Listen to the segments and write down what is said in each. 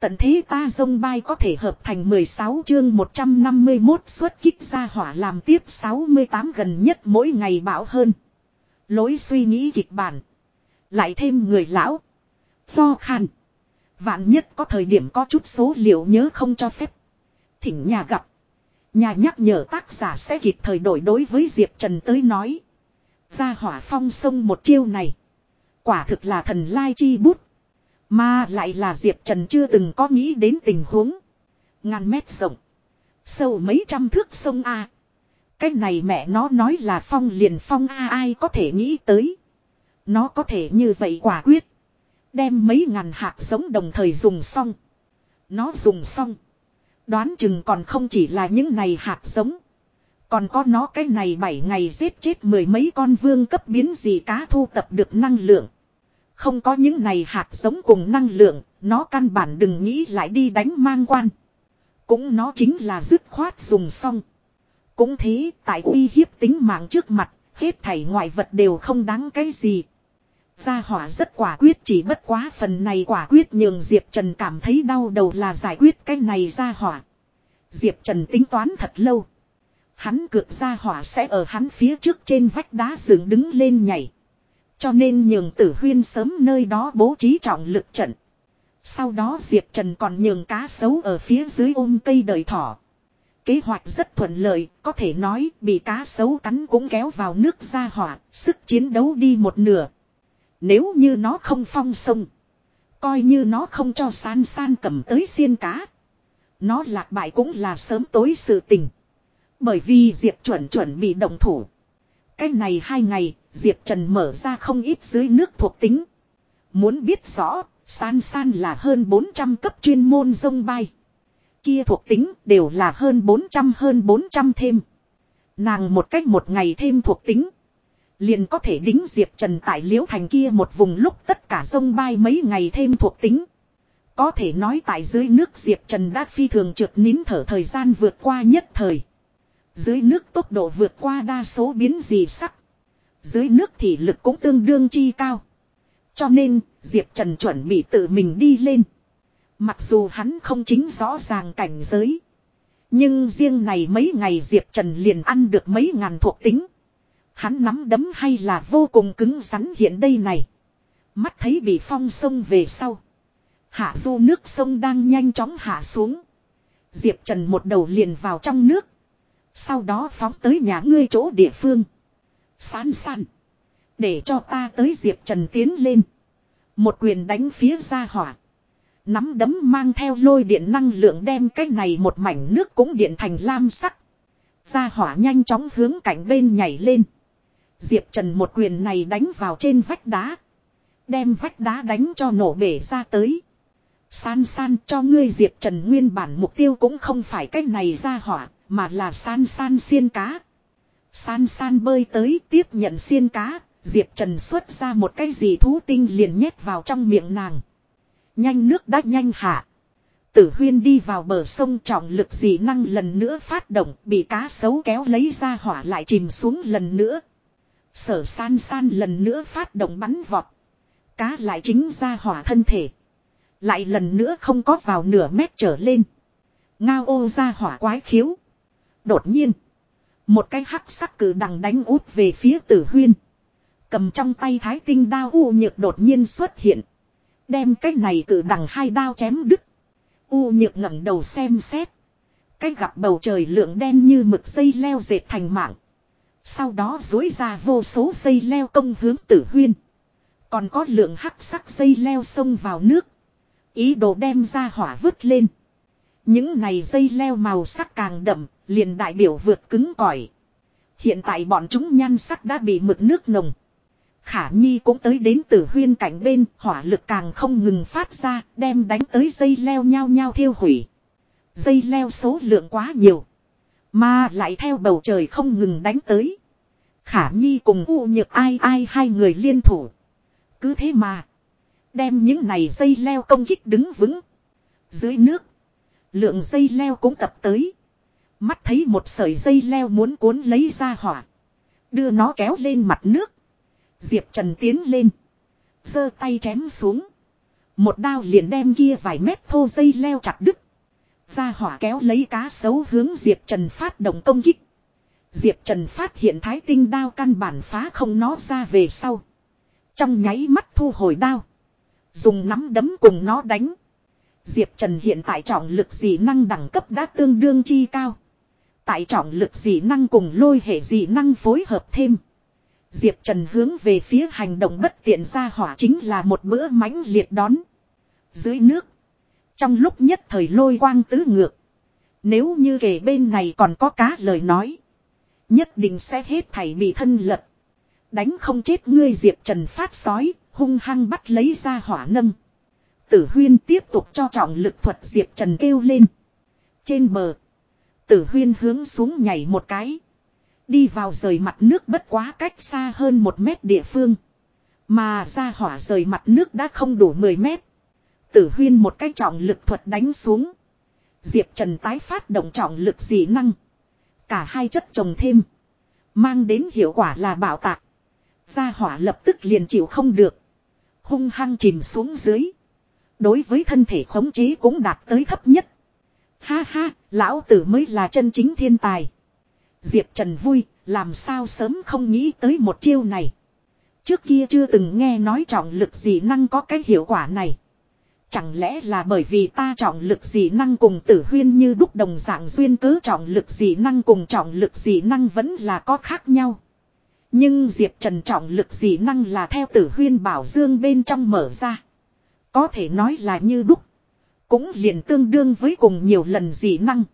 Tận thế ta dông bay có thể hợp thành 16 chương 151 xuất kích ra hỏa làm tiếp 68 gần nhất mỗi ngày bão hơn. Lối suy nghĩ kịch bản. Lại thêm người lão. Lo khăn. Vạn nhất có thời điểm có chút số liệu nhớ không cho phép. Thỉnh nhà gặp. Nhà nhắc nhở tác giả sẽ kịp thời đổi đối với Diệp Trần tới nói. Ra hỏa phong sông một chiêu này. Quả thực là thần lai chi bút. Mà lại là Diệp Trần chưa từng có nghĩ đến tình huống. Ngàn mét rộng. Sâu mấy trăm thước sông A. Cái này mẹ nó nói là phong liền phong A, ai có thể nghĩ tới. Nó có thể như vậy quả quyết. Đem mấy ngàn hạt giống đồng thời dùng xong. Nó dùng xong. Đoán chừng còn không chỉ là những này hạt giống. Còn có nó cái này 7 ngày giết chết mười mấy con vương cấp biến gì cá thu tập được năng lượng. Không có những này hạt giống cùng năng lượng, nó căn bản đừng nghĩ lại đi đánh mang quan. Cũng nó chính là dứt khoát dùng xong. Cũng thế, tại uy hiếp tính mạng trước mặt, hết thảy ngoại vật đều không đáng cái gì. Gia hỏa rất quả quyết chỉ bất quá phần này quả quyết nhường Diệp Trần cảm thấy đau đầu là giải quyết cái này gia hỏa. Diệp Trần tính toán thật lâu. Hắn cược gia hỏa sẽ ở hắn phía trước trên vách đá dựng đứng lên nhảy. Cho nên nhường tử huyên sớm nơi đó bố trí trọng lực trận. Sau đó Diệp Trần còn nhường cá sấu ở phía dưới ôm cây đời thỏ. Kế hoạch rất thuận lợi, có thể nói bị cá sấu cắn cũng kéo vào nước ra hỏa, sức chiến đấu đi một nửa. Nếu như nó không phong sông, coi như nó không cho san san cầm tới xiên cá. Nó lạc bại cũng là sớm tối sự tình. Bởi vì Diệp chuẩn chuẩn bị động thủ. cách này hai ngày, Diệp Trần mở ra không ít dưới nước thuộc tính. Muốn biết rõ, san san là hơn 400 cấp chuyên môn sông bay. Kia thuộc tính đều là hơn 400 hơn 400 thêm. Nàng một cách một ngày thêm thuộc tính. Liền có thể đính Diệp Trần tại liễu thành kia một vùng lúc tất cả sông bay mấy ngày thêm thuộc tính. Có thể nói tại dưới nước Diệp Trần đã phi thường trượt nín thở thời gian vượt qua nhất thời. Dưới nước tốc độ vượt qua đa số biến gì sắc. Dưới nước thì lực cũng tương đương chi cao. Cho nên, Diệp Trần chuẩn bị tự mình đi lên. Mặc dù hắn không chính rõ ràng cảnh giới. Nhưng riêng này mấy ngày Diệp Trần liền ăn được mấy ngàn thuộc tính. Hắn nắm đấm hay là vô cùng cứng rắn hiện đây này. Mắt thấy bị phong sông về sau. Hạ du nước sông đang nhanh chóng hạ xuống. Diệp Trần một đầu liền vào trong nước. Sau đó phóng tới nhà ngươi chỗ địa phương. San san. Để cho ta tới Diệp Trần tiến lên. Một quyền đánh phía ra hỏa. Nắm đấm mang theo lôi điện năng lượng đem cái này một mảnh nước cũng điện thành lam sắc. Ra hỏa nhanh chóng hướng cảnh bên nhảy lên. Diệp Trần một quyền này đánh vào trên vách đá. Đem vách đá đánh cho nổ bể ra tới. San san cho ngươi Diệp Trần nguyên bản mục tiêu cũng không phải cách này ra hỏa, mà là san san xiên cá. San san bơi tới tiếp nhận xiên cá, Diệp Trần xuất ra một cái gì thú tinh liền nhét vào trong miệng nàng. Nhanh nước đã nhanh hạ. Tử huyên đi vào bờ sông trọng lực dị năng lần nữa phát động bị cá sấu kéo lấy ra hỏa lại chìm xuống lần nữa. Sở san san lần nữa phát động bắn vọt. Cá lại chính ra hỏa thân thể. Lại lần nữa không có vào nửa mét trở lên. Ngao ô ra hỏa quái khiếu. Đột nhiên. Một cái hắc sắc cử đằng đánh út về phía tử huyên. Cầm trong tay thái tinh đao u nhược đột nhiên xuất hiện. Đem cái này cử đằng hai đao chém đứt. U nhược ngẩng đầu xem xét. Cái gặp bầu trời lượng đen như mực dây leo dệt thành mạng. Sau đó dối ra vô số dây leo công hướng tử huyên. Còn có lượng hắc sắc dây leo xông vào nước. Ý đồ đem ra hỏa vứt lên. Những này dây leo màu sắc càng đậm, liền đại biểu vượt cứng cỏi. Hiện tại bọn chúng nhan sắc đã bị mực nước nồng. Khả Nhi cũng tới đến tử huyên cạnh bên, hỏa lực càng không ngừng phát ra, đem đánh tới dây leo nhao nhao thiêu hủy. Dây leo số lượng quá nhiều. Mà lại theo bầu trời không ngừng đánh tới. Khả Nhi cùng U Nhược ai ai hai người liên thủ. Cứ thế mà. Đem những này dây leo công kích đứng vững. Dưới nước. Lượng dây leo cũng tập tới. Mắt thấy một sợi dây leo muốn cuốn lấy ra hỏa. Đưa nó kéo lên mặt nước. Diệp Trần tiến lên. giơ tay chém xuống. Một đao liền đem kia vài mét thô dây leo chặt đứt. Ra hỏa kéo lấy cá sấu hướng Diệp Trần phát động công kích. Diệp Trần phát hiện thái tinh đao căn bản phá không nó ra về sau. Trong nháy mắt thu hồi đao. Dùng nắm đấm cùng nó đánh. Diệp Trần hiện tại trọng lực dị năng đẳng cấp đã tương đương chi cao. Tại trọng lực dị năng cùng lôi hệ dị năng phối hợp thêm. Diệp Trần hướng về phía hành động bất tiện ra hỏa chính là một bữa mãnh liệt đón. Dưới nước. Trong lúc nhất thời lôi quang tứ ngược. Nếu như kể bên này còn có cá lời nói. Nhất định sẽ hết thảy bị thân lật. Đánh không chết ngươi Diệp Trần phát sói, hung hăng bắt lấy ra hỏa nâng. Tử huyên tiếp tục cho trọng lực thuật Diệp Trần kêu lên. Trên bờ. Tử huyên hướng xuống nhảy một cái. Đi vào rời mặt nước bất quá cách xa hơn một mét địa phương. Mà ra hỏa rời mặt nước đã không đủ 10 mét. Tử huyên một cái trọng lực thuật đánh xuống. Diệp Trần tái phát động trọng lực dị năng. Cả hai chất trồng thêm. Mang đến hiệu quả là bảo tạc. Gia hỏa lập tức liền chịu không được. Hung hăng chìm xuống dưới. Đối với thân thể khống chế cũng đạt tới thấp nhất. Ha ha, lão tử mới là chân chính thiên tài. Diệp Trần vui, làm sao sớm không nghĩ tới một chiêu này. Trước kia chưa từng nghe nói trọng lực dị năng có cái hiệu quả này. Chẳng lẽ là bởi vì ta trọng lực dị năng cùng tử huyên như đúc đồng dạng duyên cớ trọng lực dị năng cùng trọng lực dị năng vẫn là có khác nhau. Nhưng Diệp Trần trọng lực dị năng là theo tử huyên bảo dương bên trong mở ra. Có thể nói là như đúc. Cũng liền tương đương với cùng nhiều lần dị năng.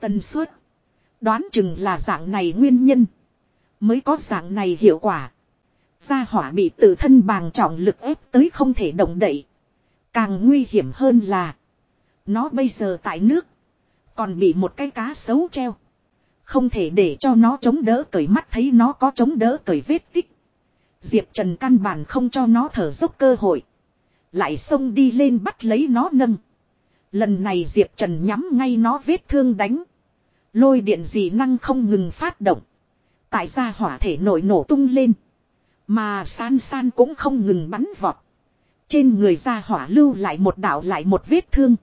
Tần suất. Đoán chừng là dạng này nguyên nhân. Mới có dạng này hiệu quả. Gia hỏa bị tự thân bàng trọng lực ép tới không thể động đậy. Càng nguy hiểm hơn là. Nó bây giờ tại nước. Còn bị một cái cá xấu treo. Không thể để cho nó chống đỡ cởi mắt thấy nó có chống đỡ cởi vết tích. Diệp Trần căn bản không cho nó thở dốc cơ hội. Lại xông đi lên bắt lấy nó nâng. Lần này Diệp Trần nhắm ngay nó vết thương đánh. Lôi điện dị năng không ngừng phát động. Tại ra hỏa thể nổi nổ tung lên. Mà san san cũng không ngừng bắn vọt. Trên người ra hỏa lưu lại một đạo lại một vết thương.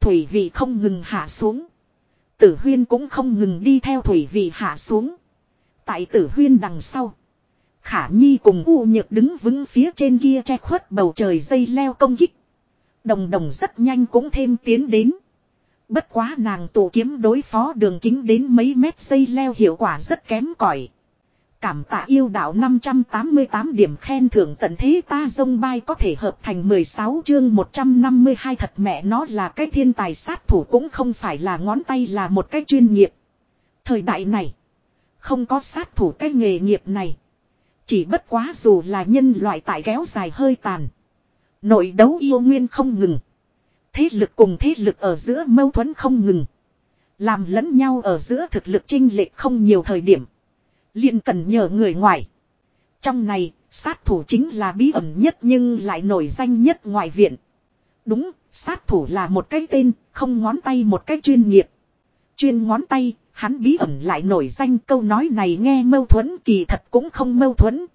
Thủy vị không ngừng hạ xuống. Tử huyên cũng không ngừng đi theo thủy vị hạ xuống. Tại tử huyên đằng sau. Khả Nhi cùng U Nhược đứng vững phía trên kia che khuất bầu trời dây leo công kích. Đồng đồng rất nhanh cũng thêm tiến đến. Bất quá nàng tụ kiếm đối phó đường kính đến mấy mét dây leo hiệu quả rất kém cỏi. Cảm tạ yêu đạo 588 điểm khen thưởng tận thế ta dông bay có thể hợp thành 16 chương 152 thật mẹ nó là cái thiên tài sát thủ cũng không phải là ngón tay là một cái chuyên nghiệp. Thời đại này, không có sát thủ cái nghề nghiệp này. Chỉ bất quá dù là nhân loại tại kéo dài hơi tàn. Nội đấu yêu nguyên không ngừng. Thế lực cùng thế lực ở giữa mâu thuẫn không ngừng. Làm lẫn nhau ở giữa thực lực chinh lệch không nhiều thời điểm liền cần nhờ người ngoài. Trong này, sát thủ chính là bí ẩn nhất nhưng lại nổi danh nhất ngoài viện. Đúng, sát thủ là một cái tên, không ngón tay một cái chuyên nghiệp. Chuyên ngón tay, hắn bí ẩn lại nổi danh câu nói này nghe mâu thuẫn kỳ thật cũng không mâu thuẫn.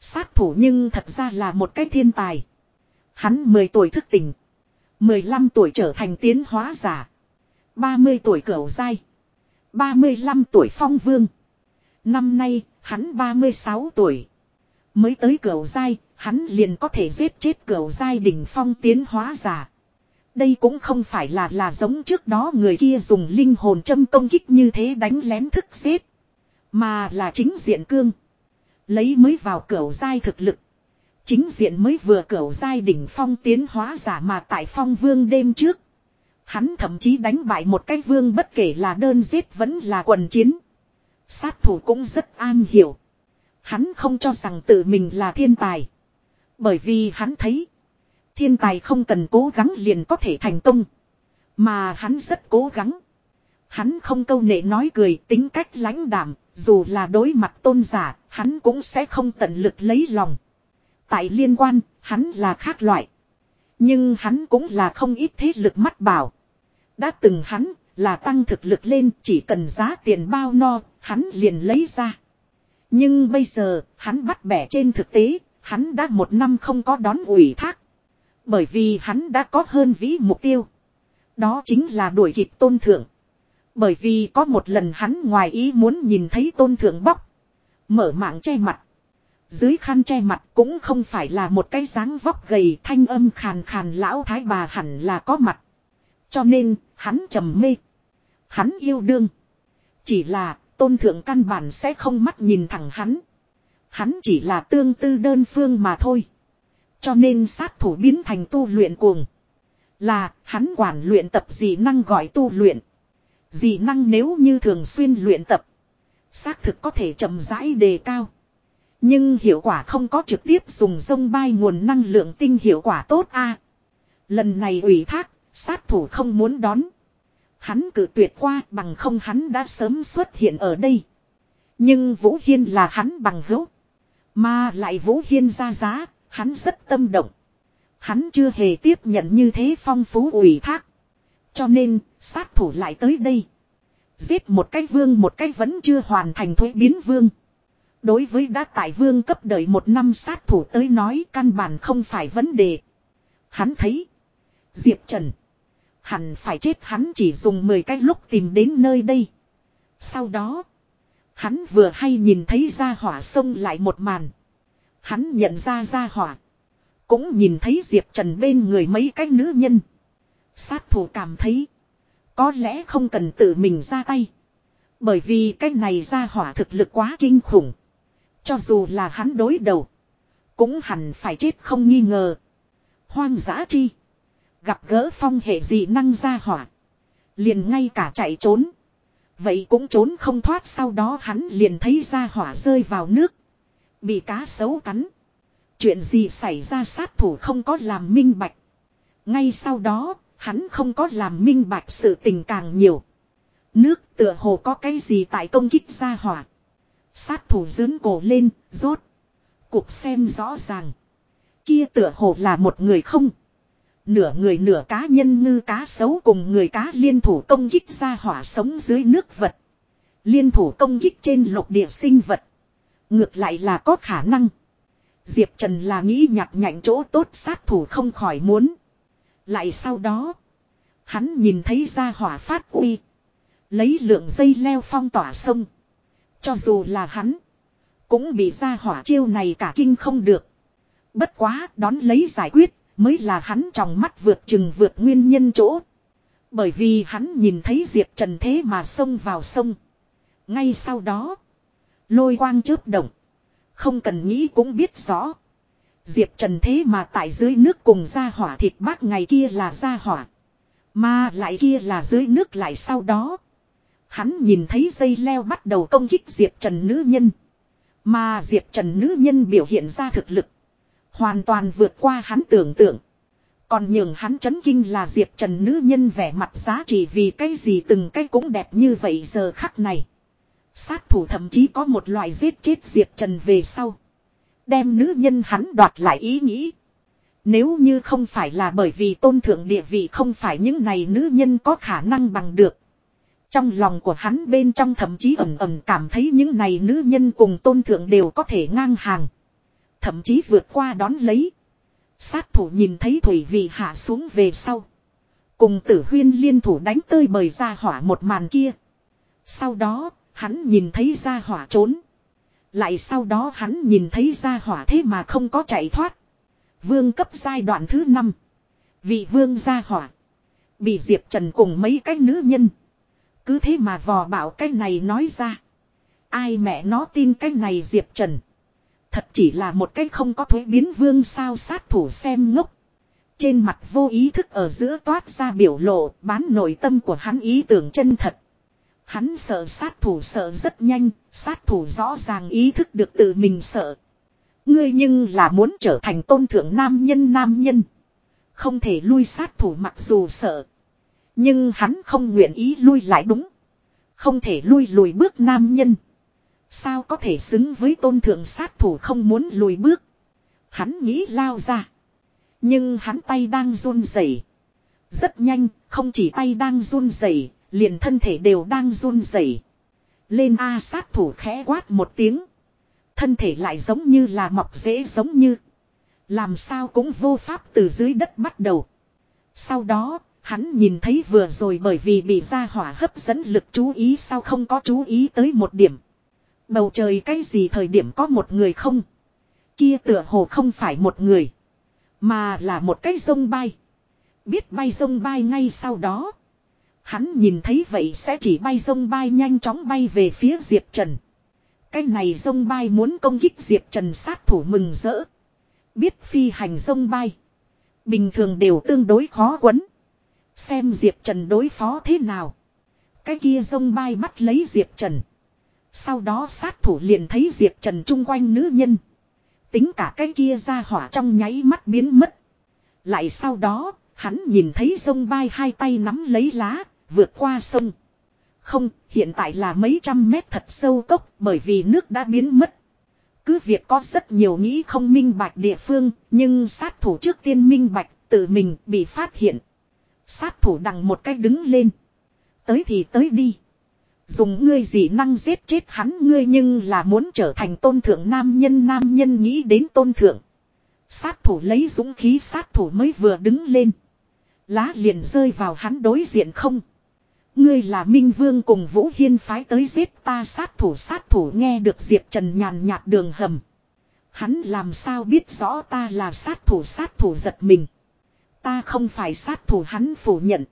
Sát thủ nhưng thật ra là một cái thiên tài. Hắn 10 tuổi thức tỉnh. 15 tuổi trở thành tiến hóa giả. 30 tuổi cửu dai. 35 tuổi phong vương. Năm nay, hắn 36 tuổi. Mới tới cửu giai, hắn liền có thể giết chết cửu giai đỉnh phong tiến hóa giả. Đây cũng không phải là là giống trước đó người kia dùng linh hồn châm công kích như thế đánh lén thức giết. Mà là chính diện cương. Lấy mới vào cửa giai thực lực. Chính diện mới vừa cửa giai đỉnh phong tiến hóa giả mà tại phong vương đêm trước. Hắn thậm chí đánh bại một cái vương bất kể là đơn giết vẫn là quần chiến. Sát thủ cũng rất an hiểu. Hắn không cho rằng tự mình là thiên tài. Bởi vì hắn thấy. Thiên tài không cần cố gắng liền có thể thành công. Mà hắn rất cố gắng. Hắn không câu nệ nói cười tính cách lãnh đảm. Dù là đối mặt tôn giả. Hắn cũng sẽ không tận lực lấy lòng. Tại liên quan. Hắn là khác loại. Nhưng hắn cũng là không ít thế lực mắt bảo. Đã từng hắn là tăng thực lực lên chỉ cần giá tiền bao no, hắn liền lấy ra. Nhưng bây giờ, hắn bắt bẻ trên thực tế, hắn đã một năm không có đón ủy thác. Bởi vì hắn đã có hơn vĩ mục tiêu. Đó chính là đuổi kịp tôn thượng. Bởi vì có một lần hắn ngoài ý muốn nhìn thấy tôn thượng bóc. Mở mạng che mặt. Dưới khăn che mặt cũng không phải là một cái dáng vóc gầy thanh âm khàn khàn lão thái bà hẳn là có mặt. Cho nên, hắn trầm mê. Hắn yêu đương. Chỉ là, tôn thượng căn bản sẽ không mắt nhìn thẳng hắn. Hắn chỉ là tương tư đơn phương mà thôi. Cho nên sát thủ biến thành tu luyện cuồng. Là, hắn quản luyện tập dị năng gọi tu luyện. Dị năng nếu như thường xuyên luyện tập. Xác thực có thể chậm rãi đề cao. Nhưng hiệu quả không có trực tiếp dùng sông bay nguồn năng lượng tinh hiệu quả tốt a. Lần này ủy thác, sát thủ không muốn đón. Hắn cử tuyệt qua bằng không hắn đã sớm xuất hiện ở đây. Nhưng Vũ Hiên là hắn bằng hữu. Mà lại Vũ Hiên ra giá, hắn rất tâm động. Hắn chưa hề tiếp nhận như thế phong phú ủy thác. Cho nên, sát thủ lại tới đây. Giết một cái vương một cái vẫn chưa hoàn thành thuế biến vương. Đối với đã tại vương cấp đợi một năm sát thủ tới nói căn bản không phải vấn đề. Hắn thấy. Diệp Trần. Hẳn phải chết hắn chỉ dùng 10 cái lúc tìm đến nơi đây. Sau đó. Hắn vừa hay nhìn thấy ra hỏa sông lại một màn. Hắn nhận ra ra hỏa. Cũng nhìn thấy Diệp Trần bên người mấy cái nữ nhân. Sát thủ cảm thấy. Có lẽ không cần tự mình ra tay. Bởi vì cái này ra hỏa thực lực quá kinh khủng. Cho dù là hắn đối đầu. Cũng hẳn phải chết không nghi ngờ. Hoang dã chi. Gặp gỡ phong hệ dị năng ra hỏa. Liền ngay cả chạy trốn. Vậy cũng trốn không thoát, sau đó hắn liền thấy ra hỏa rơi vào nước. Bị cá sấu cắn. Chuyện gì xảy ra sát thủ không có làm minh bạch. Ngay sau đó, hắn không có làm minh bạch sự tình càng nhiều. Nước tựa hồ có cái gì tại công kích ra hỏa. Sát thủ dướn cổ lên, rốt. cuộc xem rõ ràng. Kia tựa hồ là một người không. Nửa người nửa cá nhân ngư cá sấu cùng người cá liên thủ công kích ra hỏa sống dưới nước vật. Liên thủ công kích trên lục địa sinh vật. Ngược lại là có khả năng. Diệp Trần là nghĩ nhặt nhạnh chỗ tốt sát thủ không khỏi muốn. Lại sau đó. Hắn nhìn thấy ra hỏa phát uy. Lấy lượng dây leo phong tỏa sông. Cho dù là hắn. Cũng bị ra hỏa chiêu này cả kinh không được. Bất quá đón lấy giải quyết. Mới là hắn trong mắt vượt chừng vượt nguyên nhân chỗ. Bởi vì hắn nhìn thấy Diệp Trần thế mà xông vào sông. Ngay sau đó. Lôi quang chớp động. Không cần nghĩ cũng biết rõ. Diệp Trần thế mà tại dưới nước cùng ra hỏa thịt bác ngày kia là ra hỏa. Mà lại kia là dưới nước lại sau đó. Hắn nhìn thấy dây leo bắt đầu công kích Diệp Trần nữ nhân. Mà Diệp Trần nữ nhân biểu hiện ra thực lực. Hoàn toàn vượt qua hắn tưởng tượng. Còn nhường hắn chấn kinh là Diệp Trần nữ nhân vẻ mặt giá trị vì cái gì từng cái cũng đẹp như vậy giờ khắc này. Sát thủ thậm chí có một loại giết chết Diệp Trần về sau. Đem nữ nhân hắn đoạt lại ý nghĩ. Nếu như không phải là bởi vì tôn thượng địa vị không phải những này nữ nhân có khả năng bằng được. Trong lòng của hắn bên trong thậm chí ẩm ẩm cảm thấy những này nữ nhân cùng tôn thượng đều có thể ngang hàng. Thậm chí vượt qua đón lấy. Sát thủ nhìn thấy thủy vị hạ xuống về sau. Cùng tử huyên liên thủ đánh tơi bời ra hỏa một màn kia. Sau đó, hắn nhìn thấy ra hỏa trốn. Lại sau đó hắn nhìn thấy ra hỏa thế mà không có chạy thoát. Vương cấp giai đoạn thứ 5. Vị vương gia hỏa. Bị Diệp Trần cùng mấy cái nữ nhân. Cứ thế mà vò bảo cái này nói ra. Ai mẹ nó tin cái này Diệp Trần. Thật chỉ là một cái không có thuế biến vương sao sát thủ xem ngốc. Trên mặt vô ý thức ở giữa toát ra biểu lộ, bán nội tâm của hắn ý tưởng chân thật. Hắn sợ sát thủ sợ rất nhanh, sát thủ rõ ràng ý thức được tự mình sợ. Ngươi nhưng là muốn trở thành tôn thượng nam nhân nam nhân. Không thể lui sát thủ mặc dù sợ. Nhưng hắn không nguyện ý lui lại đúng. Không thể lui lùi bước nam nhân. Sao có thể xứng với tôn thượng sát thủ không muốn lùi bước. Hắn nghĩ lao ra. Nhưng hắn tay đang run rẩy. Rất nhanh, không chỉ tay đang run rẩy, liền thân thể đều đang run rẩy. Lên A sát thủ khẽ quát một tiếng. Thân thể lại giống như là mọc rễ giống như. Làm sao cũng vô pháp từ dưới đất bắt đầu. Sau đó, hắn nhìn thấy vừa rồi bởi vì bị gia hỏa hấp dẫn lực chú ý sao không có chú ý tới một điểm. Bầu trời cái gì thời điểm có một người không? Kia tựa hồ không phải một người. Mà là một cái sông bay. Biết bay sông bay ngay sau đó. Hắn nhìn thấy vậy sẽ chỉ bay sông bay nhanh chóng bay về phía Diệp Trần. Cái này sông bay muốn công kích Diệp Trần sát thủ mừng rỡ. Biết phi hành sông bay. Bình thường đều tương đối khó quấn. Xem Diệp Trần đối phó thế nào. Cái kia sông bay bắt lấy Diệp Trần. Sau đó sát thủ liền thấy Diệp Trần chung quanh nữ nhân. Tính cả cái kia ra hỏa trong nháy mắt biến mất. Lại sau đó, hắn nhìn thấy sông bay hai tay nắm lấy lá, vượt qua sông. Không, hiện tại là mấy trăm mét thật sâu cốc bởi vì nước đã biến mất. Cứ việc có rất nhiều nghĩ không minh bạch địa phương, nhưng sát thủ trước tiên minh bạch, tự mình bị phát hiện. Sát thủ đằng một cách đứng lên. Tới thì tới đi. Dùng ngươi gì năng giết chết hắn ngươi nhưng là muốn trở thành tôn thượng nam nhân nam nhân nghĩ đến tôn thượng. Sát thủ lấy dũng khí sát thủ mới vừa đứng lên. Lá liền rơi vào hắn đối diện không. Ngươi là Minh Vương cùng Vũ Hiên phái tới giết ta sát thủ sát thủ nghe được Diệp Trần nhàn nhạt đường hầm. Hắn làm sao biết rõ ta là sát thủ sát thủ giật mình. Ta không phải sát thủ hắn phủ nhận.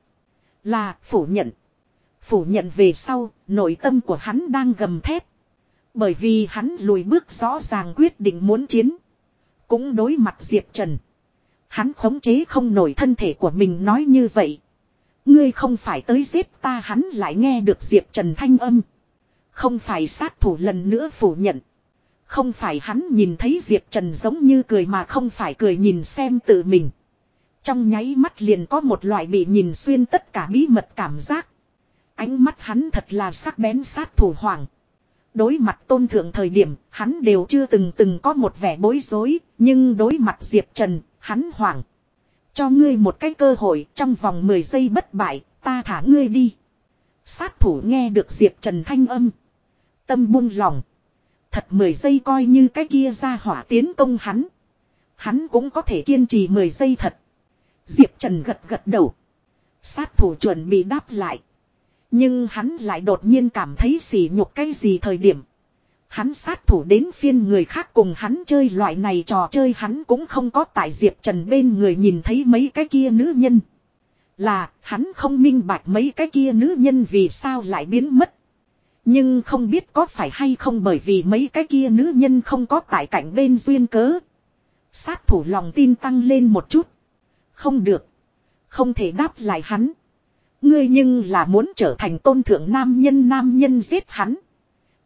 Là phủ nhận. Phủ nhận về sau, nội tâm của hắn đang gầm thép. Bởi vì hắn lùi bước rõ ràng quyết định muốn chiến. Cũng đối mặt Diệp Trần. Hắn khống chế không nổi thân thể của mình nói như vậy. Ngươi không phải tới giết ta hắn lại nghe được Diệp Trần thanh âm. Không phải sát thủ lần nữa phủ nhận. Không phải hắn nhìn thấy Diệp Trần giống như cười mà không phải cười nhìn xem tự mình. Trong nháy mắt liền có một loại bị nhìn xuyên tất cả bí mật cảm giác. Ánh mắt hắn thật là sắc bén sát thủ hoàng. Đối mặt tôn thượng thời điểm, hắn đều chưa từng từng có một vẻ bối rối, nhưng đối mặt Diệp Trần, hắn hoảng. Cho ngươi một cái cơ hội trong vòng 10 giây bất bại, ta thả ngươi đi. Sát thủ nghe được Diệp Trần thanh âm. Tâm buông lòng. Thật 10 giây coi như cái kia ra hỏa tiến công hắn. Hắn cũng có thể kiên trì 10 giây thật. Diệp Trần gật gật đầu. Sát thủ chuẩn bị đáp lại. Nhưng hắn lại đột nhiên cảm thấy xỉ nhục cái gì thời điểm. Hắn sát thủ đến phiên người khác cùng hắn chơi loại này trò chơi hắn cũng không có tại Diệp Trần bên người nhìn thấy mấy cái kia nữ nhân. Là, hắn không minh bạch mấy cái kia nữ nhân vì sao lại biến mất. Nhưng không biết có phải hay không bởi vì mấy cái kia nữ nhân không có tại cạnh bên duyên cớ. Sát thủ lòng tin tăng lên một chút. Không được. Không thể đáp lại hắn. Ngươi nhưng là muốn trở thành tôn thượng nam nhân nam nhân giết hắn.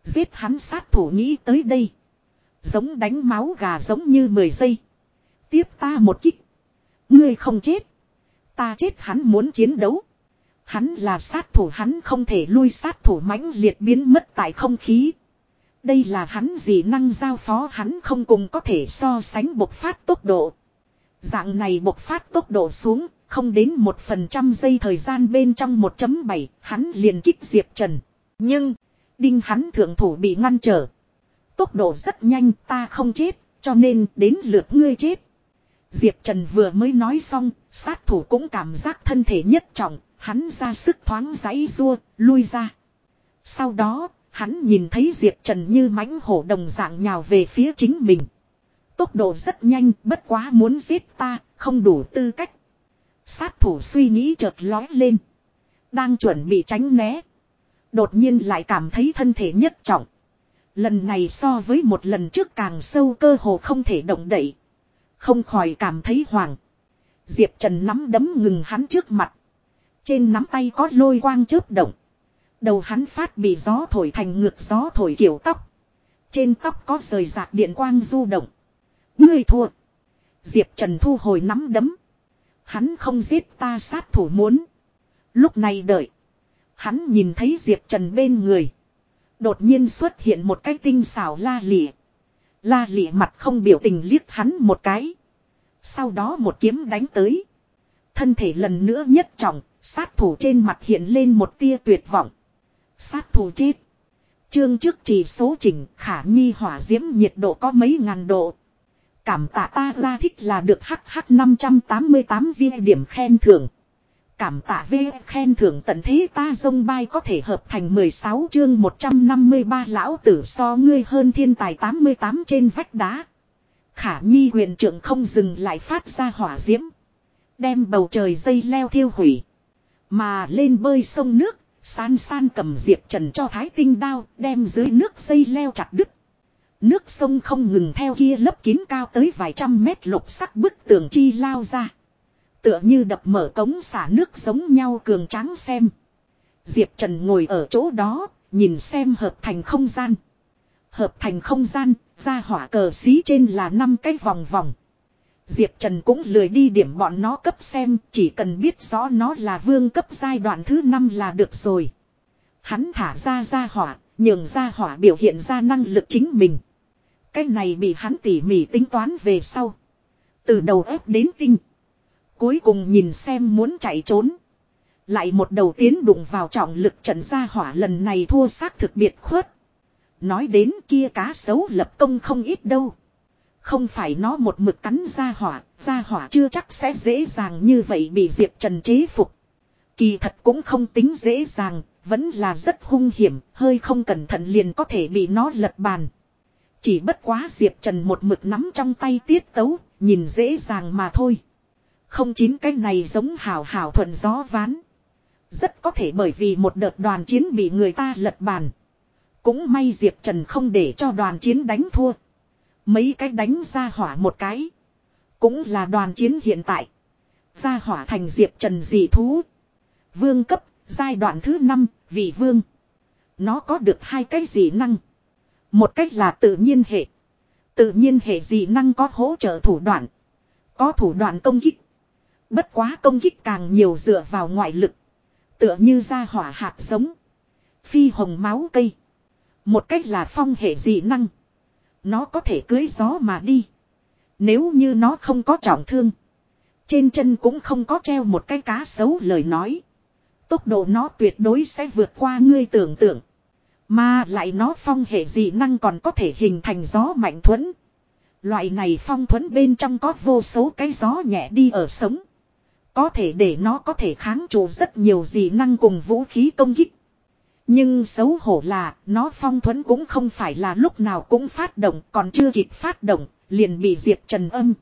Giết hắn sát thủ nghĩ tới đây. Giống đánh máu gà giống như 10 giây. Tiếp ta một kích. Ngươi không chết. Ta chết hắn muốn chiến đấu. Hắn là sát thủ hắn không thể lui sát thủ mãnh liệt biến mất tại không khí. Đây là hắn gì năng giao phó hắn không cùng có thể so sánh bộc phát tốc độ. Dạng này bộc phát tốc độ xuống, không đến một phần trăm giây thời gian bên trong 1.7, hắn liền kích Diệp Trần. Nhưng, đinh hắn thượng thủ bị ngăn trở. Tốc độ rất nhanh ta không chết, cho nên đến lượt ngươi chết. Diệp Trần vừa mới nói xong, sát thủ cũng cảm giác thân thể nhất trọng, hắn ra sức thoáng giấy rua, lui ra. Sau đó, hắn nhìn thấy Diệp Trần như mãnh hổ đồng dạng nhào về phía chính mình. Tốc độ rất nhanh, bất quá muốn giết ta, không đủ tư cách. Sát thủ suy nghĩ chợt lói lên. Đang chuẩn bị tránh né. Đột nhiên lại cảm thấy thân thể nhất trọng. Lần này so với một lần trước càng sâu cơ hồ không thể động đậy. Không khỏi cảm thấy hoàng. Diệp Trần nắm đấm ngừng hắn trước mặt. Trên nắm tay có lôi quang chớp động. Đầu hắn phát bị gió thổi thành ngược gió thổi kiểu tóc. Trên tóc có rời rạc điện quang du động. Ngươi thua. Diệp Trần thu hồi nắm đấm. Hắn không giết ta sát thủ muốn. Lúc này đợi. Hắn nhìn thấy Diệp Trần bên người. Đột nhiên xuất hiện một cái tinh xảo la lịa. La lịa mặt không biểu tình liếc hắn một cái. Sau đó một kiếm đánh tới. Thân thể lần nữa nhất trọng, sát thủ trên mặt hiện lên một tia tuyệt vọng. Sát thủ chết. Chương trước chỉ số chỉnh khả nhi hỏa diễm nhiệt độ có mấy ngàn độ. Cảm tạ ta ra thích là được hh 588 viên điểm khen thưởng. Cảm tạ V khen thưởng tận thế ta dông bay có thể hợp thành 16 chương 153 lão tử so ngươi hơn thiên tài 88 trên vách đá. Khả nhi huyền trưởng không dừng lại phát ra hỏa diễm. Đem bầu trời dây leo thiêu hủy. Mà lên bơi sông nước, san san cầm diệp trần cho thái tinh đao, đem dưới nước dây leo chặt đứt. Nước sông không ngừng theo kia lấp kín cao tới vài trăm mét lục sắc bức tường chi lao ra. Tựa như đập mở cống xả nước giống nhau cường tráng xem. Diệp Trần ngồi ở chỗ đó, nhìn xem hợp thành không gian. Hợp thành không gian, ra hỏa cờ xí trên là năm cái vòng vòng. Diệp Trần cũng lười đi điểm bọn nó cấp xem, chỉ cần biết rõ nó là vương cấp giai đoạn thứ 5 là được rồi. Hắn thả ra ra hỏa, nhường ra hỏa biểu hiện ra năng lực chính mình. Cái này bị hắn tỉ mỉ tính toán về sau. Từ đầu ép đến tinh. Cuối cùng nhìn xem muốn chạy trốn. Lại một đầu tiến đụng vào trọng lực trận ra hỏa lần này thua xác thực biệt khuất. Nói đến kia cá sấu lập công không ít đâu. Không phải nó một mực cắn ra hỏa, ra hỏa chưa chắc sẽ dễ dàng như vậy bị Diệp Trần chế phục. Kỳ thật cũng không tính dễ dàng, vẫn là rất hung hiểm, hơi không cẩn thận liền có thể bị nó lật bàn. Chỉ bất quá Diệp Trần một mực nắm trong tay tiết tấu, nhìn dễ dàng mà thôi. Không chín cái này giống hào hào thuận gió ván. Rất có thể bởi vì một đợt đoàn chiến bị người ta lật bàn. Cũng may Diệp Trần không để cho đoàn chiến đánh thua. Mấy cái đánh ra hỏa một cái. Cũng là đoàn chiến hiện tại. Ra hỏa thành Diệp Trần dị thú. Vương cấp, giai đoạn thứ 5, vị vương. Nó có được hai cái dị năng. Một cách là tự nhiên hệ. Tự nhiên hệ dị năng có hỗ trợ thủ đoạn. Có thủ đoạn công kích. Bất quá công kích càng nhiều dựa vào ngoại lực. Tựa như ra hỏa hạt giống. Phi hồng máu cây. Một cách là phong hệ dị năng. Nó có thể cưới gió mà đi. Nếu như nó không có trọng thương. Trên chân cũng không có treo một cái cá xấu lời nói. Tốc độ nó tuyệt đối sẽ vượt qua ngươi tưởng tượng. Mà lại nó phong hệ dị năng còn có thể hình thành gió mạnh thuẫn. Loại này phong thuẫn bên trong có vô số cái gió nhẹ đi ở sống. Có thể để nó có thể kháng trụ rất nhiều dị năng cùng vũ khí công kích. Nhưng xấu hổ là, nó phong thuẫn cũng không phải là lúc nào cũng phát động, còn chưa kịp phát động, liền bị Diệp Trần âm.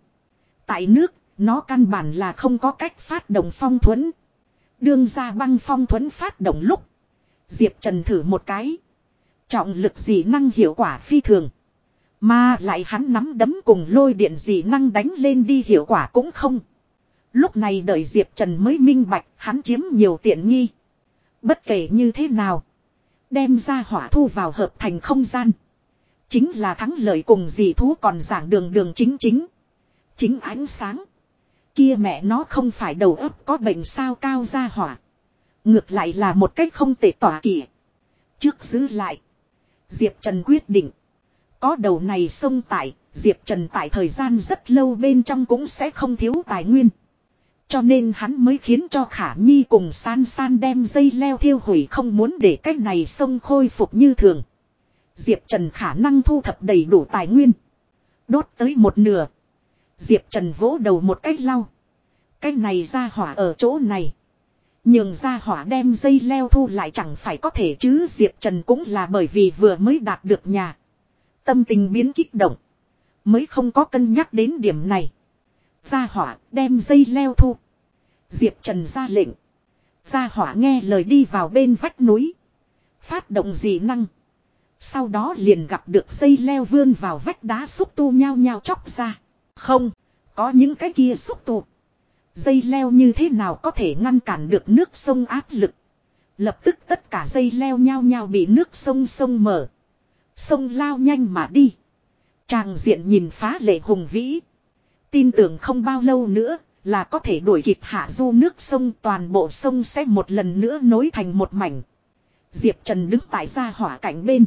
Tại nước, nó căn bản là không có cách phát động phong thuẫn. Đương ra băng phong thuẫn phát động lúc. Diệp Trần thử một cái. Trọng lực dị năng hiệu quả phi thường. Mà lại hắn nắm đấm cùng lôi điện dị năng đánh lên đi hiệu quả cũng không. Lúc này đợi Diệp Trần mới minh bạch hắn chiếm nhiều tiện nghi. Bất kể như thế nào. Đem ra hỏa thu vào hợp thành không gian. Chính là thắng lợi cùng dị thú còn giảng đường đường chính chính. Chính ánh sáng. Kia mẹ nó không phải đầu óc có bệnh sao cao ra hỏa. Ngược lại là một cách không tệ tỏa kỷ. Trước giữ lại. Diệp Trần quyết định. Có đầu này sông tại, Diệp Trần tại thời gian rất lâu bên trong cũng sẽ không thiếu tài nguyên. Cho nên hắn mới khiến cho Khả Nhi cùng san san đem dây leo thiêu hủy không muốn để cách này sông khôi phục như thường. Diệp Trần khả năng thu thập đầy đủ tài nguyên. Đốt tới một nửa. Diệp Trần vỗ đầu một cách lau. Cách này ra hỏa ở chỗ này. Nhưng ra hỏa đem dây leo thu lại chẳng phải có thể chứ, Diệp Trần cũng là bởi vì vừa mới đạt được nhà. Tâm tình biến kích động. Mới không có cân nhắc đến điểm này. Gia hỏa đem dây leo thu. Diệp Trần ra lệnh. Gia hỏa nghe lời đi vào bên vách núi. Phát động dị năng. Sau đó liền gặp được dây leo vươn vào vách đá xúc tu nhao nhao chóc ra. Không, có những cái kia xúc tu. Dây leo như thế nào có thể ngăn cản được nước sông áp lực. Lập tức tất cả dây leo nhao nhao bị nước sông sông mở. Sông lao nhanh mà đi. Tràng diện nhìn phá lệ hùng vĩ. Tin tưởng không bao lâu nữa là có thể đuổi kịp hạ du nước sông toàn bộ sông sẽ một lần nữa nối thành một mảnh. Diệp Trần đứng tại gia hỏa cạnh bên.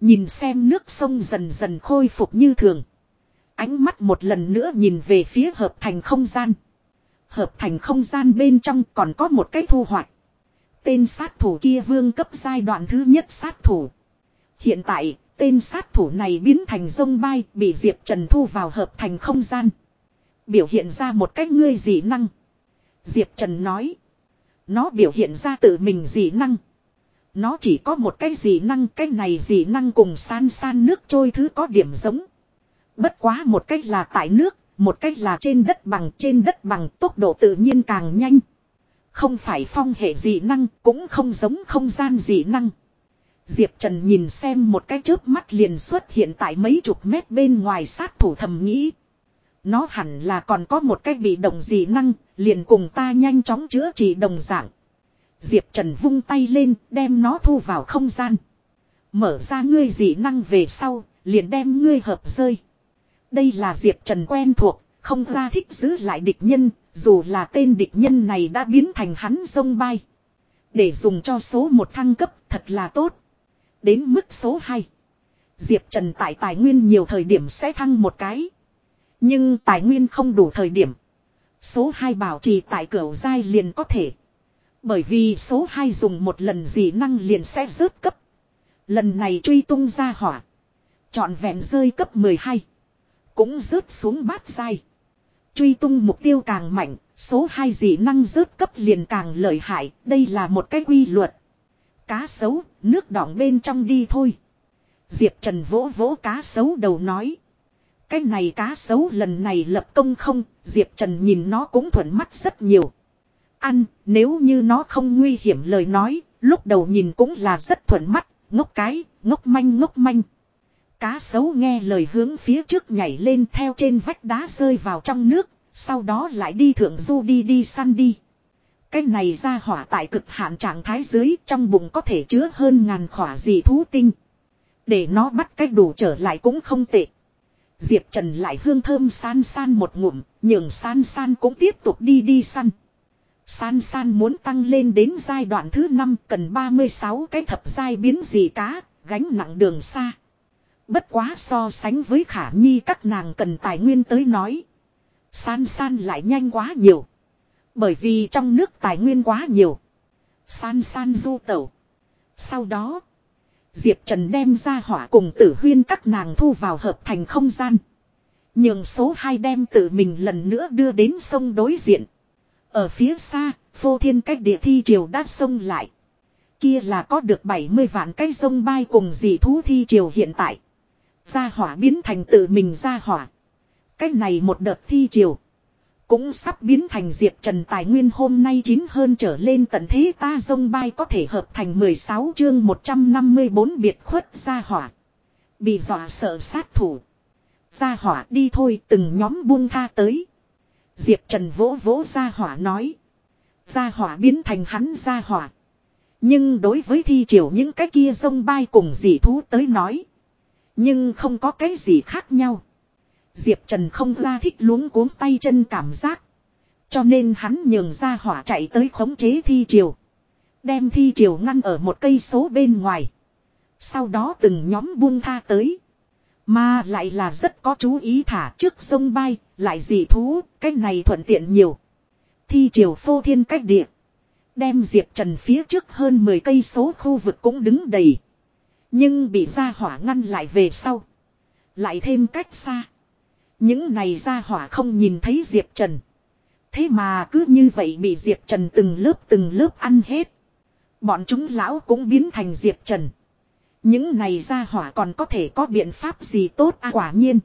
Nhìn xem nước sông dần dần khôi phục như thường. Ánh mắt một lần nữa nhìn về phía hợp thành không gian. Hợp thành không gian bên trong còn có một cái thu hoạch. Tên sát thủ kia vương cấp giai đoạn thứ nhất sát thủ. Hiện tại, Tên sát thủ này biến thành rông bay bị Diệp Trần thu vào hợp thành không gian. Biểu hiện ra một cách ngươi dị năng. Diệp Trần nói. Nó biểu hiện ra tự mình dị năng. Nó chỉ có một cái dị năng, cái này dị năng cùng san san nước trôi thứ có điểm giống. Bất quá một cách là tại nước, một cách là trên đất bằng, trên đất bằng tốc độ tự nhiên càng nhanh. Không phải phong hệ dị năng, cũng không giống không gian dị năng. Diệp Trần nhìn xem một cái chớp mắt liền xuất hiện tại mấy chục mét bên ngoài sát thủ thầm nghĩ. Nó hẳn là còn có một cái bị động dị năng, liền cùng ta nhanh chóng chữa trị đồng dạng. Diệp Trần vung tay lên, đem nó thu vào không gian. Mở ra ngươi dị năng về sau, liền đem ngươi hợp rơi. Đây là Diệp Trần quen thuộc, không ra thích giữ lại địch nhân, dù là tên địch nhân này đã biến thành hắn sông bay. Để dùng cho số một thăng cấp thật là tốt. Đến mức số 2. Diệp Trần tại tài nguyên nhiều thời điểm sẽ thăng một cái. Nhưng tài nguyên không đủ thời điểm. Số 2 bảo trì tại cửa dai liền có thể. Bởi vì số 2 dùng một lần dị năng liền sẽ rớt cấp. Lần này truy tung ra hỏa. Chọn vẹn rơi cấp 12. Cũng rớt xuống bát dai. Truy tung mục tiêu càng mạnh, số 2 dị năng rớt cấp liền càng lợi hại, đây là một cái quy luật. Cá sấu, nước đỏng bên trong đi thôi. Diệp Trần vỗ vỗ cá sấu đầu nói. Cái này cá sấu lần này lập công không, Diệp Trần nhìn nó cũng thuận mắt rất nhiều. Ăn, nếu như nó không nguy hiểm lời nói, lúc đầu nhìn cũng là rất thuận mắt, ngốc cái, ngốc manh ngốc manh. Cá sấu nghe lời hướng phía trước nhảy lên theo trên vách đá rơi vào trong nước, sau đó lại đi thượng du đi đi săn đi. Cái này ra hỏa tại cực hạn trạng thái dưới trong bụng có thể chứa hơn ngàn khỏa dị thú tinh. Để nó bắt cách đủ trở lại cũng không tệ. Diệp Trần lại hương thơm san san một ngụm, nhường san san cũng tiếp tục đi đi săn. San san muốn tăng lên đến giai đoạn thứ 5 cần 36 cái thập giai biến gì cá, gánh nặng đường xa. Bất quá so sánh với khả nhi các nàng cần tài nguyên tới nói. San san lại nhanh quá nhiều. Bởi vì trong nước tài nguyên quá nhiều. San san du tẩu. Sau đó. Diệp Trần đem ra hỏa cùng tử huyên các nàng thu vào hợp thành không gian. Nhưng số 2 đem tự mình lần nữa đưa đến sông đối diện. Ở phía xa, phô thiên cách địa thi triều đã sông lại. Kia là có được 70 vạn cái sông bay cùng dị thú thi triều hiện tại. Gia hỏa biến thành tự mình gia hỏa. Cách này một đợt thi triều. Cũng sắp biến thành Diệp Trần tài nguyên hôm nay chín hơn trở lên tận thế ta dông bay có thể hợp thành 16 chương 154 biệt khuất gia hỏa. Bị dọa sợ sát thủ. Gia hỏa đi thôi, từng nhóm buông tha tới. Diệp Trần vỗ vỗ gia hỏa nói. Gia hỏa biến thành hắn gia hỏa. Nhưng đối với thi triều những cái kia sông bay cùng dị thú tới nói. Nhưng không có cái gì khác nhau. Diệp Trần không ra thích luống cuống tay chân cảm giác. Cho nên hắn nhường ra hỏa chạy tới khống chế thi triều. Đem thi triều ngăn ở một cây số bên ngoài. Sau đó từng nhóm buông tha tới. Mà lại là rất có chú ý thả trước sông bay, lại dị thú, cách này thuận tiện nhiều. Thi triều phô thiên cách địa. Đem Diệp Trần phía trước hơn 10 cây số khu vực cũng đứng đầy. Nhưng bị ra hỏa ngăn lại về sau. Lại thêm cách xa. Những này ra hỏa không nhìn thấy Diệp Trần. Thế mà cứ như vậy bị Diệp Trần từng lớp từng lớp ăn hết. Bọn chúng lão cũng biến thành Diệp Trần. Những này ra hỏa còn có thể có biện pháp gì tốt à quả nhiên.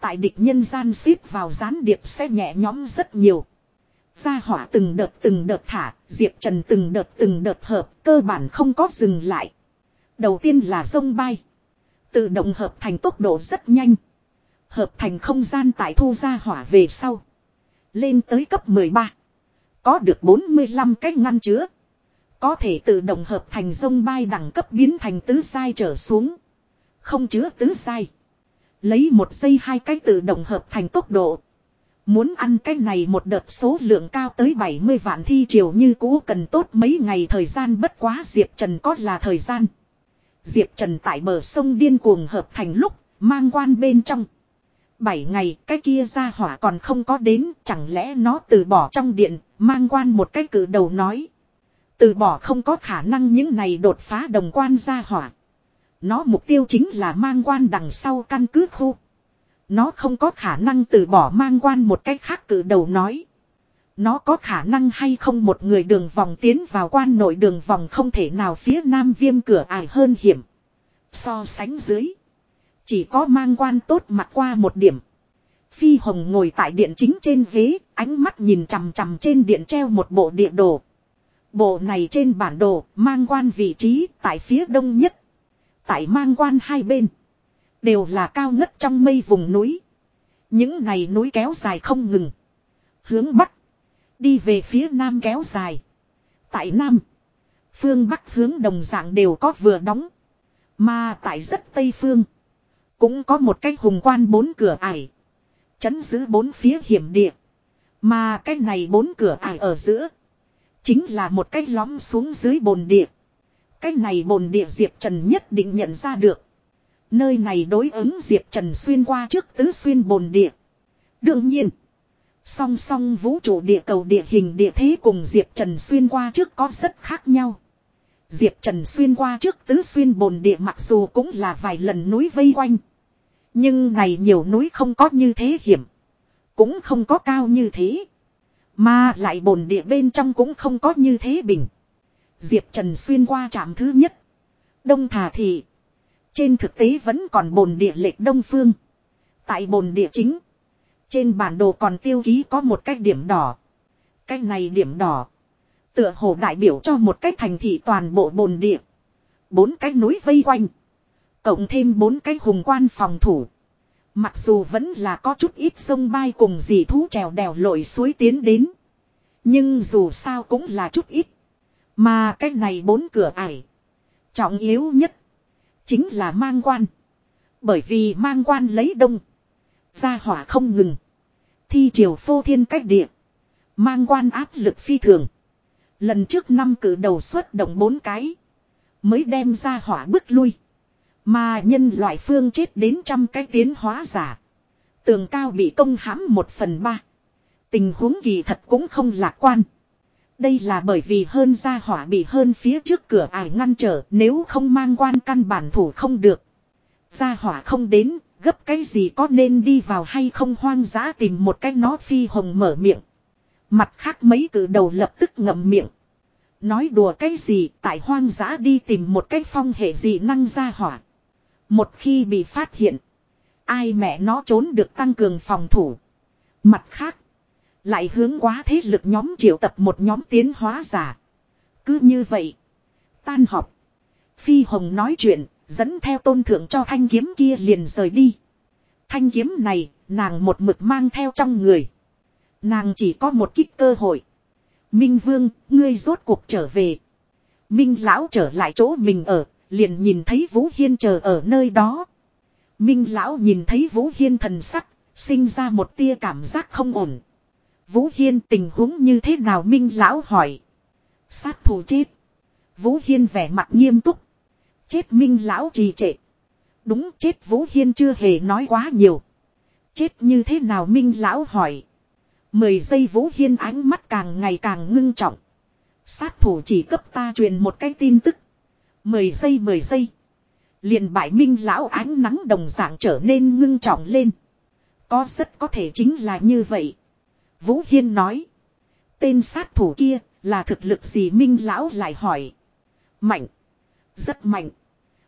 Tại địch nhân gian xếp vào gián điệp sẽ nhẹ nhóm rất nhiều. Ra hỏa từng đợt từng đợt thả, Diệp Trần từng đợt từng đợt hợp, cơ bản không có dừng lại. Đầu tiên là sông bay. Tự động hợp thành tốc độ rất nhanh. Hợp thành không gian tại thu ra hỏa về sau. Lên tới cấp 13. Có được 45 cái ngăn chứa. Có thể tự động hợp thành sông bay đẳng cấp biến thành tứ sai trở xuống. Không chứa tứ sai. Lấy một giây hai cái tự động hợp thành tốc độ. Muốn ăn cái này một đợt số lượng cao tới 70 vạn thi triều như cũ cần tốt mấy ngày thời gian bất quá Diệp Trần có là thời gian. Diệp Trần tại bờ sông điên cuồng hợp thành lúc, mang quan bên trong. Bảy ngày cái kia ra hỏa còn không có đến, chẳng lẽ nó từ bỏ trong điện, mang quan một cái cử đầu nói. Từ bỏ không có khả năng những này đột phá đồng quan ra hỏa. Nó mục tiêu chính là mang quan đằng sau căn cứ khu. Nó không có khả năng từ bỏ mang quan một cách khác cử đầu nói. Nó có khả năng hay không một người đường vòng tiến vào quan nội đường vòng không thể nào phía nam viêm cửa ải hơn hiểm. So sánh dưới. Chỉ có mang quan tốt mặt qua một điểm. Phi Hồng ngồi tại điện chính trên ghế, ánh mắt nhìn chằm chằm trên điện treo một bộ địa đồ. Bộ này trên bản đồ, mang quan vị trí tại phía đông nhất. Tại mang quan hai bên. Đều là cao ngất trong mây vùng núi. Những này núi kéo dài không ngừng. Hướng bắc. Đi về phía nam kéo dài. Tại nam. Phương bắc hướng đồng dạng đều có vừa đóng. Mà tại rất tây phương. Cũng có một cái hùng quan bốn cửa ải. Chấn giữ bốn phía hiểm địa. Mà cái này bốn cửa ải ở giữa. Chính là một cái lõm xuống dưới bồn địa. Cái này bồn địa Diệp Trần nhất định nhận ra được. Nơi này đối ứng Diệp Trần xuyên qua trước tứ xuyên bồn địa. Đương nhiên. Song song vũ trụ địa cầu địa hình địa thế cùng Diệp Trần xuyên qua trước có rất khác nhau. Diệp Trần xuyên qua trước tứ xuyên bồn địa mặc dù cũng là vài lần núi vây quanh. Nhưng này nhiều núi không có như thế hiểm. Cũng không có cao như thế. Mà lại bồn địa bên trong cũng không có như thế bình. Diệp Trần xuyên qua trạm thứ nhất. Đông Thà Thị. Trên thực tế vẫn còn bồn địa lệch đông phương. Tại bồn địa chính. Trên bản đồ còn tiêu ký có một cái điểm đỏ. Cái này điểm đỏ. Tựa hồ đại biểu cho một cái thành thị toàn bộ bồn địa. Bốn cái núi vây quanh. Cộng thêm bốn cái hùng quan phòng thủ. Mặc dù vẫn là có chút ít sông bay cùng dì thú trèo đèo lội suối tiến đến. Nhưng dù sao cũng là chút ít. Mà cái này bốn cửa ải. Trọng yếu nhất. Chính là mang quan. Bởi vì mang quan lấy đông. Gia hỏa không ngừng. Thi triều phô thiên cách địa. Mang quan áp lực phi thường. Lần trước năm cử đầu xuất động bốn cái. Mới đem ra hỏa bức lui. Mà nhân loại phương chết đến trăm cái tiến hóa giả. Tường cao bị công hãm một phần ba. Tình huống kỳ thật cũng không lạc quan. Đây là bởi vì hơn gia hỏa bị hơn phía trước cửa ải ngăn trở nếu không mang quan căn bản thủ không được. Gia hỏa không đến, gấp cái gì có nên đi vào hay không hoang dã tìm một cái nó phi hồng mở miệng. Mặt khác mấy cử đầu lập tức ngậm miệng. Nói đùa cái gì, tại hoang dã đi tìm một cái phong hệ gì năng gia hỏa. Một khi bị phát hiện. Ai mẹ nó trốn được tăng cường phòng thủ. Mặt khác. Lại hướng quá thế lực nhóm triệu tập một nhóm tiến hóa giả. Cứ như vậy. Tan họp. Phi Hồng nói chuyện. Dẫn theo tôn thượng cho thanh kiếm kia liền rời đi. Thanh kiếm này. Nàng một mực mang theo trong người. Nàng chỉ có một kích cơ hội. Minh Vương, ngươi rốt cuộc trở về. Minh Lão trở lại chỗ mình ở, liền nhìn thấy Vũ Hiên chờ ở nơi đó. Minh Lão nhìn thấy Vũ Hiên thần sắc, sinh ra một tia cảm giác không ổn. Vũ Hiên tình huống như thế nào Minh Lão hỏi. Sát thủ chết. Vũ Hiên vẻ mặt nghiêm túc. Chết Minh Lão trì trệ. Đúng chết Vũ Hiên chưa hề nói quá nhiều. Chết như thế nào Minh Lão hỏi. Mười giây Vũ Hiên ánh mắt càng ngày càng ngưng trọng. Sát thủ chỉ cấp ta truyền một cái tin tức. Mười giây mười giây. Liền bại minh lão ánh nắng đồng dạng trở nên ngưng trọng lên. Có rất có thể chính là như vậy. Vũ Hiên nói. Tên sát thủ kia là thực lực gì minh lão lại hỏi. Mạnh. Rất mạnh.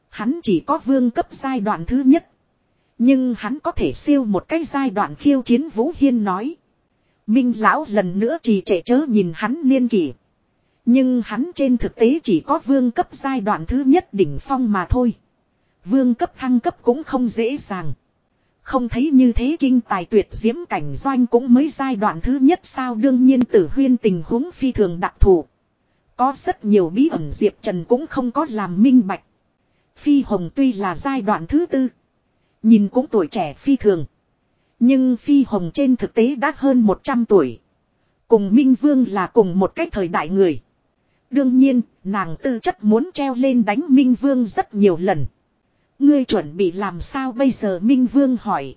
Hắn chỉ có vương cấp giai đoạn thứ nhất. Nhưng hắn có thể siêu một cái giai đoạn khiêu chiến Vũ Hiên nói. Minh lão lần nữa trì trệ chớ nhìn hắn niên kỷ. Nhưng hắn trên thực tế chỉ có vương cấp giai đoạn thứ nhất đỉnh phong mà thôi. Vương cấp thăng cấp cũng không dễ dàng. Không thấy như thế kinh tài tuyệt diễm cảnh doanh cũng mới giai đoạn thứ nhất sao đương nhiên tử huyên tình huống phi thường đặc thù. Có rất nhiều bí ẩn Diệp Trần cũng không có làm minh bạch. Phi Hồng tuy là giai đoạn thứ tư. Nhìn cũng tuổi trẻ phi thường. Nhưng Phi Hồng trên thực tế đã hơn 100 tuổi. Cùng Minh Vương là cùng một cái thời đại người. Đương nhiên, nàng tư chất muốn treo lên đánh Minh Vương rất nhiều lần. Ngươi chuẩn bị làm sao bây giờ Minh Vương hỏi.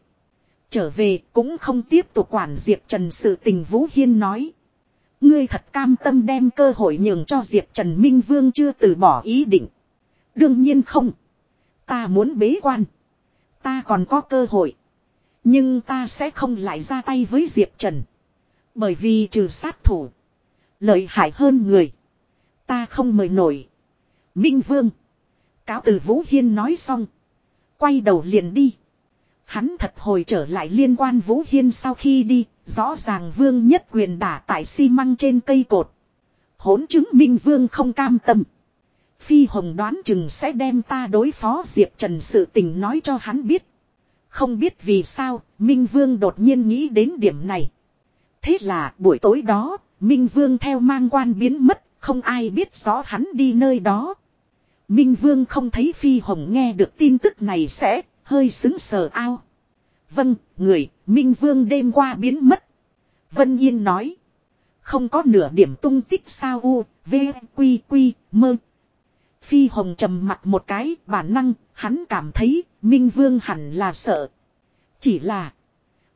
Trở về cũng không tiếp tục quản Diệp Trần sự tình Vũ Hiên nói. Ngươi thật cam tâm đem cơ hội nhường cho Diệp Trần Minh Vương chưa từ bỏ ý định. Đương nhiên không. Ta muốn bế quan. Ta còn có cơ hội. Nhưng ta sẽ không lại ra tay với Diệp Trần. Bởi vì trừ sát thủ. Lợi hại hơn người. Ta không mời nổi. Minh Vương. Cáo từ Vũ Hiên nói xong. Quay đầu liền đi. Hắn thật hồi trở lại liên quan Vũ Hiên sau khi đi. Rõ ràng Vương nhất quyền đả tại xi măng trên cây cột. Hỗn chứng Minh Vương không cam tâm. Phi Hồng đoán chừng sẽ đem ta đối phó Diệp Trần sự tình nói cho hắn biết. Không biết vì sao, Minh Vương đột nhiên nghĩ đến điểm này. Thế là buổi tối đó, Minh Vương theo mang quan biến mất, không ai biết rõ hắn đi nơi đó. Minh Vương không thấy Phi Hồng nghe được tin tức này sẽ hơi xứng sờ ao. Vâng, người, Minh Vương đêm qua biến mất. Vân Yên nói. Không có nửa điểm tung tích sao u, v, quy, quy, mơ. Phi Hồng trầm mặt một cái, bản năng, hắn cảm thấy, Minh Vương hẳn là sợ. Chỉ là,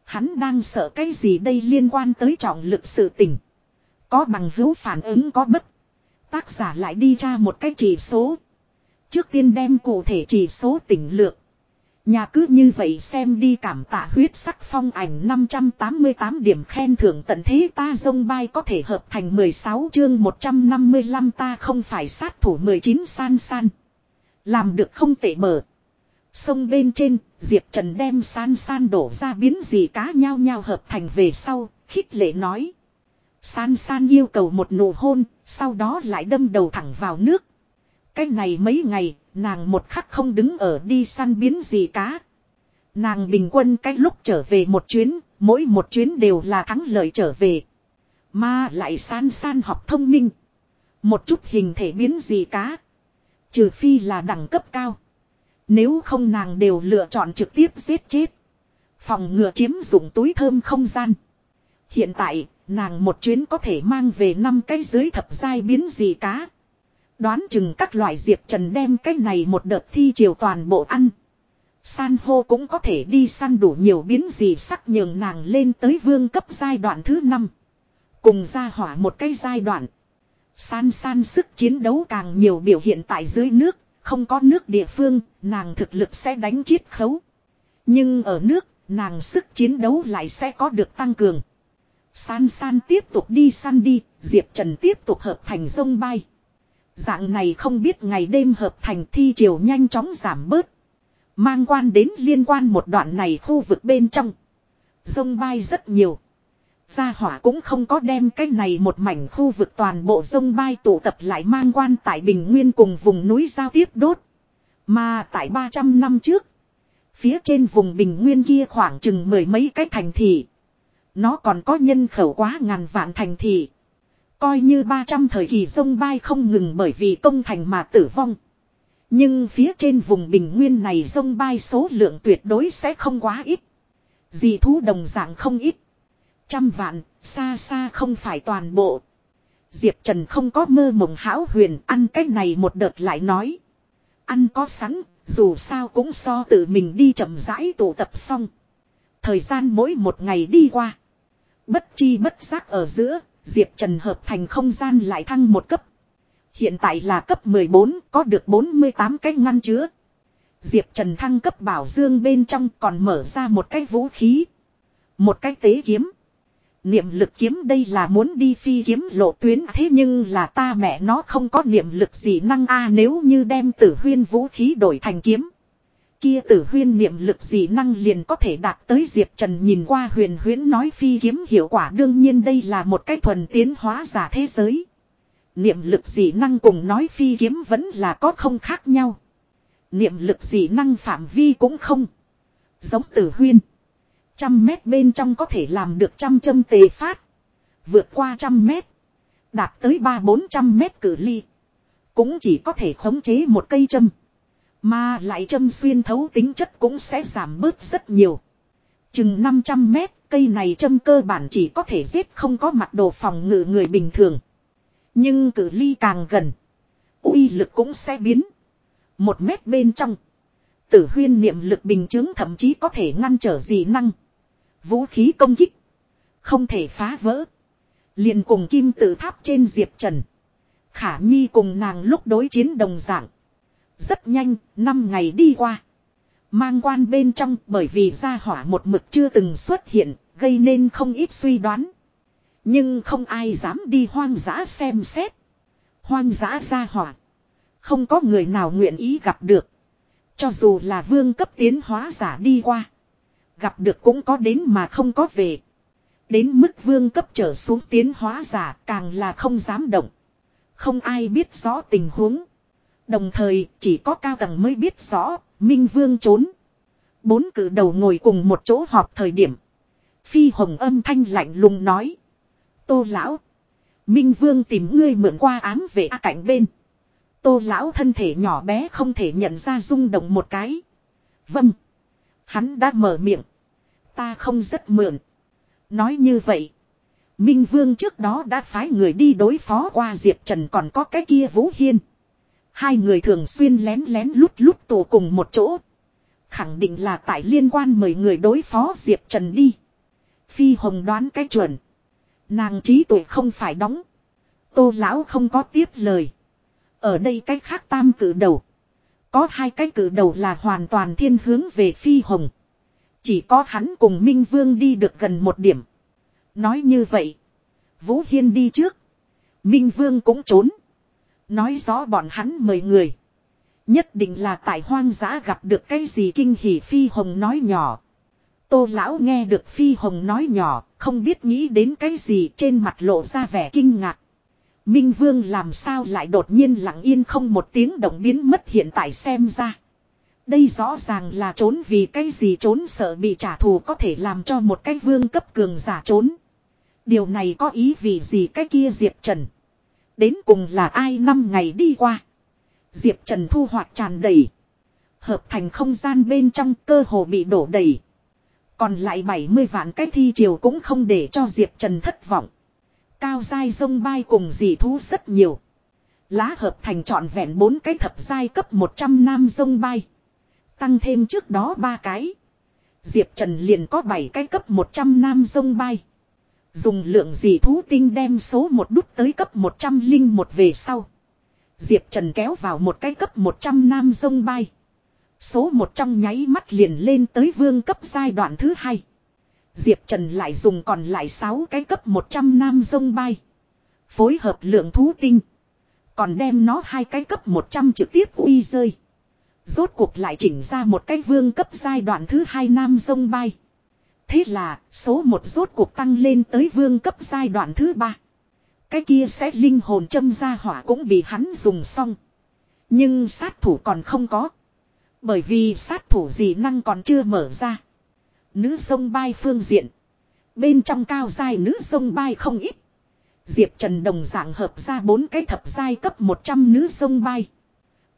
hắn đang sợ cái gì đây liên quan tới trọng lực sự tình. Có bằng hữu phản ứng có bất. Tác giả lại đi ra một cái chỉ số. Trước tiên đem cụ thể chỉ số tỉnh lược. Nhà cứ như vậy xem đi cảm tạ huyết sắc phong ảnh 588 điểm khen thưởng tận thế ta dông bay có thể hợp thành 16 chương 155 ta không phải sát thủ 19 san san. Làm được không tệ mở. Sông bên trên, Diệp Trần đem san san đổ ra biến gì cá nhau nhau hợp thành về sau, khích lệ nói. San san yêu cầu một nụ hôn, sau đó lại đâm đầu thẳng vào nước. Cái này mấy ngày, nàng một khắc không đứng ở đi săn biến gì cá. Nàng bình quân cái lúc trở về một chuyến, mỗi một chuyến đều là thắng lợi trở về. Mà lại san san học thông minh. Một chút hình thể biến gì cá. Trừ phi là đẳng cấp cao. Nếu không nàng đều lựa chọn trực tiếp giết chết. Phòng ngừa chiếm dụng túi thơm không gian. Hiện tại, nàng một chuyến có thể mang về năm cái dưới thập giai biến gì cá. Đoán chừng các loại diệp trần đem cái này một đợt thi chiều toàn bộ ăn. San hô cũng có thể đi săn đủ nhiều biến gì sắc nhường nàng lên tới vương cấp giai đoạn thứ 5. Cùng ra hỏa một cái giai đoạn. San san sức chiến đấu càng nhiều biểu hiện tại dưới nước, không có nước địa phương, nàng thực lực sẽ đánh chiết khấu. Nhưng ở nước, nàng sức chiến đấu lại sẽ có được tăng cường. San san tiếp tục đi săn đi, Diệp Trần tiếp tục hợp thành sông bay. Dạng này không biết ngày đêm hợp thành thi chiều nhanh chóng giảm bớt. Mang quan đến liên quan một đoạn này khu vực bên trong. Dông bay rất nhiều. Gia hỏa cũng không có đem cái này một mảnh khu vực toàn bộ sông bay tụ tập lại mang quan tại Bình Nguyên cùng vùng núi giao tiếp đốt. Mà tại 300 năm trước. Phía trên vùng Bình Nguyên kia khoảng chừng mười mấy cái thành thị. Nó còn có nhân khẩu quá ngàn vạn thành thị. Coi như 300 thời kỳ sông bay không ngừng bởi vì công thành mà tử vong. Nhưng phía trên vùng bình nguyên này sông bay số lượng tuyệt đối sẽ không quá ít. Dị thú đồng dạng không ít. Trăm vạn, xa xa không phải toàn bộ. Diệp Trần không có mơ mộng hão huyền ăn cái này một đợt lại nói. Ăn có sẵn, dù sao cũng so tự mình đi chậm rãi tụ tập xong. Thời gian mỗi một ngày đi qua. Bất chi bất giác ở giữa, Diệp Trần hợp thành không gian lại thăng một cấp. Hiện tại là cấp 14, có được 48 cái ngăn chứa. Diệp Trần thăng cấp bảo dương bên trong còn mở ra một cái vũ khí. Một cái tế kiếm. Niệm lực kiếm đây là muốn đi phi kiếm lộ tuyến thế nhưng là ta mẹ nó không có niệm lực gì năng a nếu như đem tử huyên vũ khí đổi thành kiếm. Kia tử huyên niệm lực gì năng liền có thể đạt tới Diệp Trần nhìn qua huyền huyến nói phi kiếm hiệu quả đương nhiên đây là một cái thuần tiến hóa giả thế giới. Niệm lực dị năng cùng nói phi kiếm vẫn là có không khác nhau. Niệm lực dị năng phạm vi cũng không. Giống tử huyên. Trăm mét bên trong có thể làm được trăm châm tề phát. Vượt qua trăm mét. Đạt tới ba bốn trăm mét cử ly. Cũng chỉ có thể khống chế một cây châm. Mà lại châm xuyên thấu tính chất cũng sẽ giảm bớt rất nhiều. Chừng 500 mét, cây này châm cơ bản chỉ có thể giết không có mặt đồ phòng ngự người bình thường. Nhưng cử ly càng gần, uy lực cũng sẽ biến. Một mét bên trong, tử huyên niệm lực bình chứng thậm chí có thể ngăn trở dị năng. Vũ khí công kích, không thể phá vỡ. liền cùng kim tự tháp trên diệp trần. Khả Nhi cùng nàng lúc đối chiến đồng dạng. Rất nhanh, năm ngày đi qua. Mang quan bên trong bởi vì gia hỏa một mực chưa từng xuất hiện, gây nên không ít suy đoán. Nhưng không ai dám đi hoang dã xem xét. Hoang dã gia hỏa. Không có người nào nguyện ý gặp được. Cho dù là vương cấp tiến hóa giả đi qua. Gặp được cũng có đến mà không có về. Đến mức vương cấp trở xuống tiến hóa giả càng là không dám động. Không ai biết rõ tình huống. Đồng thời chỉ có cao tầng mới biết rõ, Minh Vương trốn. Bốn cử đầu ngồi cùng một chỗ họp thời điểm. Phi hồng âm thanh lạnh lùng nói. Tô lão. Minh Vương tìm ngươi mượn qua ám về A cạnh bên. Tô lão thân thể nhỏ bé không thể nhận ra rung động một cái. Vâng. Hắn đã mở miệng. Ta không rất mượn. Nói như vậy. Minh Vương trước đó đã phái người đi đối phó qua Diệp Trần còn có cái kia Vũ Hiên. Hai người thường xuyên lén lén lút lút tụ cùng một chỗ. Khẳng định là tại liên quan mời người đối phó Diệp Trần đi. Phi Hồng đoán cái chuẩn. Nàng trí tuệ không phải đóng. Tô Lão không có tiếp lời. Ở đây cách khác tam cử đầu. Có hai cái cử đầu là hoàn toàn thiên hướng về Phi Hồng. Chỉ có hắn cùng Minh Vương đi được gần một điểm. Nói như vậy. Vũ Hiên đi trước. Minh Vương cũng trốn. Nói rõ bọn hắn mời người. Nhất định là tại hoang dã gặp được cái gì kinh hỉ Phi Hồng nói nhỏ. Tô Lão nghe được Phi Hồng nói nhỏ, không biết nghĩ đến cái gì trên mặt lộ ra vẻ kinh ngạc. Minh Vương làm sao lại đột nhiên lặng yên không một tiếng động biến mất hiện tại xem ra. Đây rõ ràng là trốn vì cái gì trốn sợ bị trả thù có thể làm cho một cái vương cấp cường giả trốn. Điều này có ý vì gì cái kia Diệp Trần. Đến cùng là ai năm ngày đi qua. Diệp Trần thu hoạch tràn đầy. Hợp thành không gian bên trong cơ hồ bị đổ đầy. Còn lại 70 vạn cái thi triều cũng không để cho Diệp Trần thất vọng. Cao dai sông bay cùng dị thú rất nhiều. Lá hợp thành trọn vẹn bốn cái thập giai cấp 100 nam sông bay. Tăng thêm trước đó ba cái. Diệp Trần liền có 7 cái cấp 100 nam sông bay. Dùng lượng dị thú tinh đem số một đút tới cấp 100 linh một về sau. Diệp Trần kéo vào một cái cấp 100 nam sông bay. Số một trong nháy mắt liền lên tới vương cấp giai đoạn thứ hai. Diệp Trần lại dùng còn lại 6 cái cấp 100 nam sông bay. Phối hợp lượng thú tinh. Còn đem nó hai cái cấp 100 trực tiếp uy rơi. Rốt cuộc lại chỉnh ra một cái vương cấp giai đoạn thứ hai nam sông bay. Thế là, số một rốt cuộc tăng lên tới vương cấp giai đoạn thứ ba. Cái kia sẽ linh hồn châm ra hỏa cũng bị hắn dùng xong. Nhưng sát thủ còn không có. Bởi vì sát thủ gì năng còn chưa mở ra. Nữ sông bay phương diện. Bên trong cao giai nữ sông bay không ít. Diệp Trần đồng dạng hợp ra bốn cái thập giai cấp 100 nữ sông bay.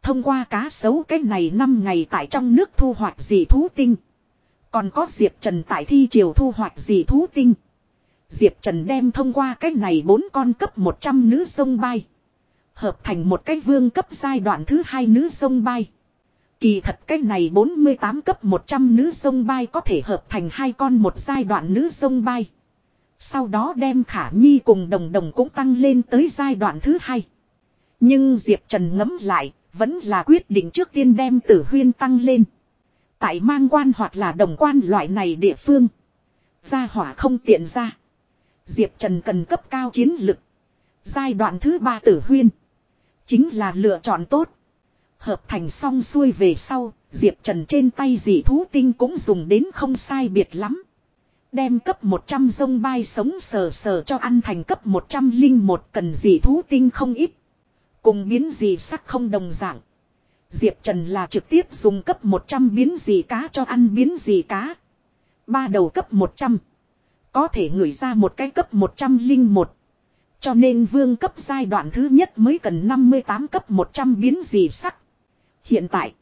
Thông qua cá sấu cái này 5 ngày tại trong nước thu hoạch dị thú tinh. Còn có Diệp Trần tại thi triều thu hoạch gì thú tinh. Diệp Trần đem thông qua cách này bốn con cấp 100 nữ sông bay. Hợp thành một cái vương cấp giai đoạn thứ hai nữ sông bay. Kỳ thật cách này 48 cấp 100 nữ sông bay có thể hợp thành hai con một giai đoạn nữ sông bay. Sau đó đem khả nhi cùng đồng đồng cũng tăng lên tới giai đoạn thứ hai. Nhưng Diệp Trần ngấm lại, vẫn là quyết định trước tiên đem tử huyên tăng lên. Tại mang quan hoặc là đồng quan loại này địa phương. Gia hỏa không tiện ra. Diệp Trần cần cấp cao chiến lực. Giai đoạn thứ ba tử huyên. Chính là lựa chọn tốt. Hợp thành xong xuôi về sau, Diệp Trần trên tay dị thú tinh cũng dùng đến không sai biệt lắm. Đem cấp 100 dông bay sống sờ sờ cho ăn thành cấp 101 cần dị thú tinh không ít. Cùng biến dị sắc không đồng dạng. Diệp Trần là trực tiếp dùng cấp 100 biến gì cá cho ăn biến gì cá. Ba đầu cấp 100. Có thể ngửi ra một cái cấp 101. Cho nên vương cấp giai đoạn thứ nhất mới cần 58 cấp 100 biến gì sắc. Hiện tại,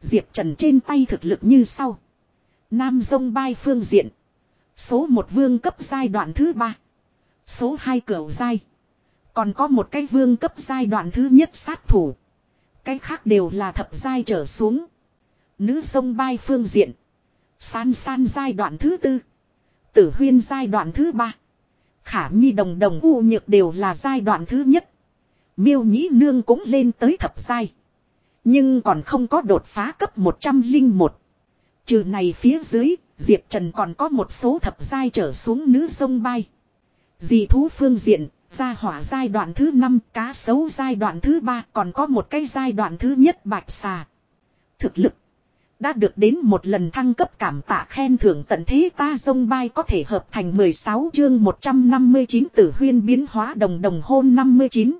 Diệp Trần trên tay thực lực như sau. Nam Dông Bai phương diện. Số 1 vương cấp giai đoạn thứ 3. Số 2 cửa giai. Còn có một cái vương cấp giai đoạn thứ nhất sát thủ. Cái khác đều là thập giai trở xuống. Nữ sông bay phương diện. San san giai đoạn thứ tư. Tử huyên giai đoạn thứ ba. Khả nhi đồng đồng u nhược đều là giai đoạn thứ nhất. Miêu nhĩ nương cũng lên tới thập giai. Nhưng còn không có đột phá cấp 101. Trừ này phía dưới, Diệp Trần còn có một số thập giai trở xuống nữ sông bay. Dì thú phương diện, gia hỏa giai đoạn thứ 5, cá sấu giai đoạn thứ 3, còn có một cái giai đoạn thứ nhất bạch xà. Thực lực đã được đến một lần thăng cấp cảm tạ khen thưởng tận thế ta sông bay có thể hợp thành 16 chương 159 tử huyên biến hóa đồng đồng hôn 59.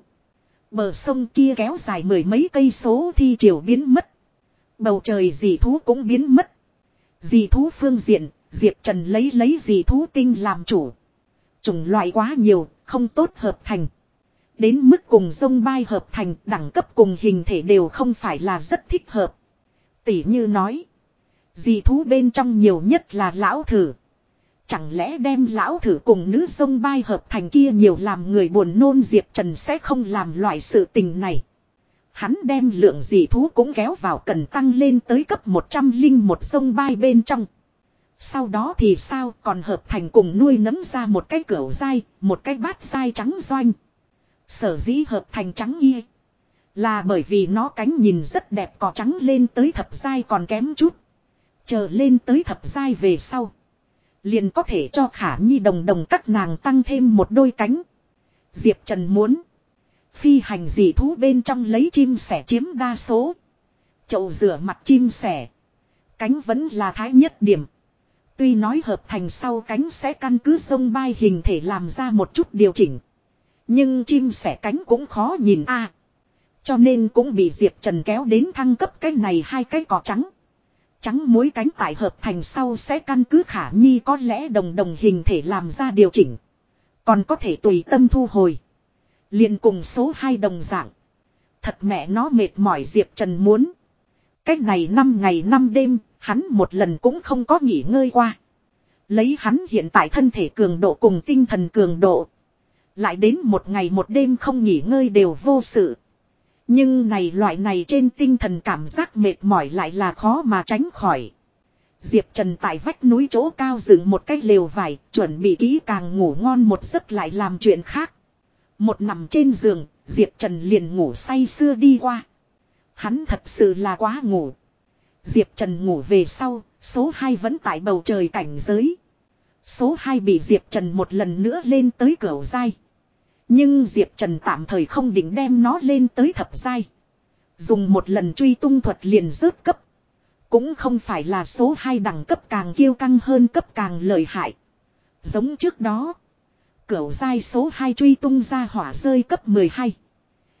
Bờ sông kia kéo dài mười mấy cây số thi triều biến mất. Bầu trời dì thú cũng biến mất. Dì thú phương diện, Diệp Trần lấy lấy dì thú tinh làm chủ. Chủng loại quá nhiều, không tốt hợp thành. Đến mức cùng sông bay hợp thành, đẳng cấp cùng hình thể đều không phải là rất thích hợp. Tỷ như nói. Dì thú bên trong nhiều nhất là lão thử. Chẳng lẽ đem lão thử cùng nữ sông bay hợp thành kia nhiều làm người buồn nôn Diệp Trần sẽ không làm loại sự tình này. Hắn đem lượng dị thú cũng kéo vào cần tăng lên tới cấp 100 linh một sông bay bên trong. Sau đó thì sao còn hợp thành cùng nuôi nấm ra một cái cửa dai, một cái bát dai trắng doanh. Sở dĩ hợp thành trắng y. Là bởi vì nó cánh nhìn rất đẹp cỏ trắng lên tới thập dai còn kém chút. Chờ lên tới thập dai về sau. Liền có thể cho khả nhi đồng đồng các nàng tăng thêm một đôi cánh. Diệp Trần muốn. Phi hành dị thú bên trong lấy chim sẻ chiếm đa số. Chậu rửa mặt chim sẻ. Cánh vẫn là thái nhất điểm. Tuy nói hợp thành sau cánh sẽ căn cứ sông bay hình thể làm ra một chút điều chỉnh. Nhưng chim sẻ cánh cũng khó nhìn a Cho nên cũng bị Diệp Trần kéo đến thăng cấp cái này hai cái cỏ trắng. Trắng muối cánh tại hợp thành sau sẽ căn cứ khả nhi có lẽ đồng đồng hình thể làm ra điều chỉnh. Còn có thể tùy tâm thu hồi. liền cùng số 2 đồng dạng. Thật mẹ nó mệt mỏi Diệp Trần muốn. Cách này 5 ngày 5 đêm, hắn một lần cũng không có nghỉ ngơi qua. Lấy hắn hiện tại thân thể cường độ cùng tinh thần cường độ. Lại đến một ngày một đêm không nghỉ ngơi đều vô sự. Nhưng này loại này trên tinh thần cảm giác mệt mỏi lại là khó mà tránh khỏi. Diệp Trần tại vách núi chỗ cao dựng một cái lều vải, chuẩn bị kỹ càng ngủ ngon một giấc lại làm chuyện khác. Một nằm trên giường, Diệp Trần liền ngủ say sưa đi qua. Hắn thật sự là quá ngủ. Diệp Trần ngủ về sau, số 2 vẫn tại bầu trời cảnh giới. Số 2 bị Diệp Trần một lần nữa lên tới cửa dai. Nhưng Diệp Trần tạm thời không định đem nó lên tới thập dai. Dùng một lần truy tung thuật liền rớt cấp. Cũng không phải là số 2 đẳng cấp càng kiêu căng hơn cấp càng lợi hại. Giống trước đó. Cửu dai số 2 truy tung ra hỏa rơi cấp 12.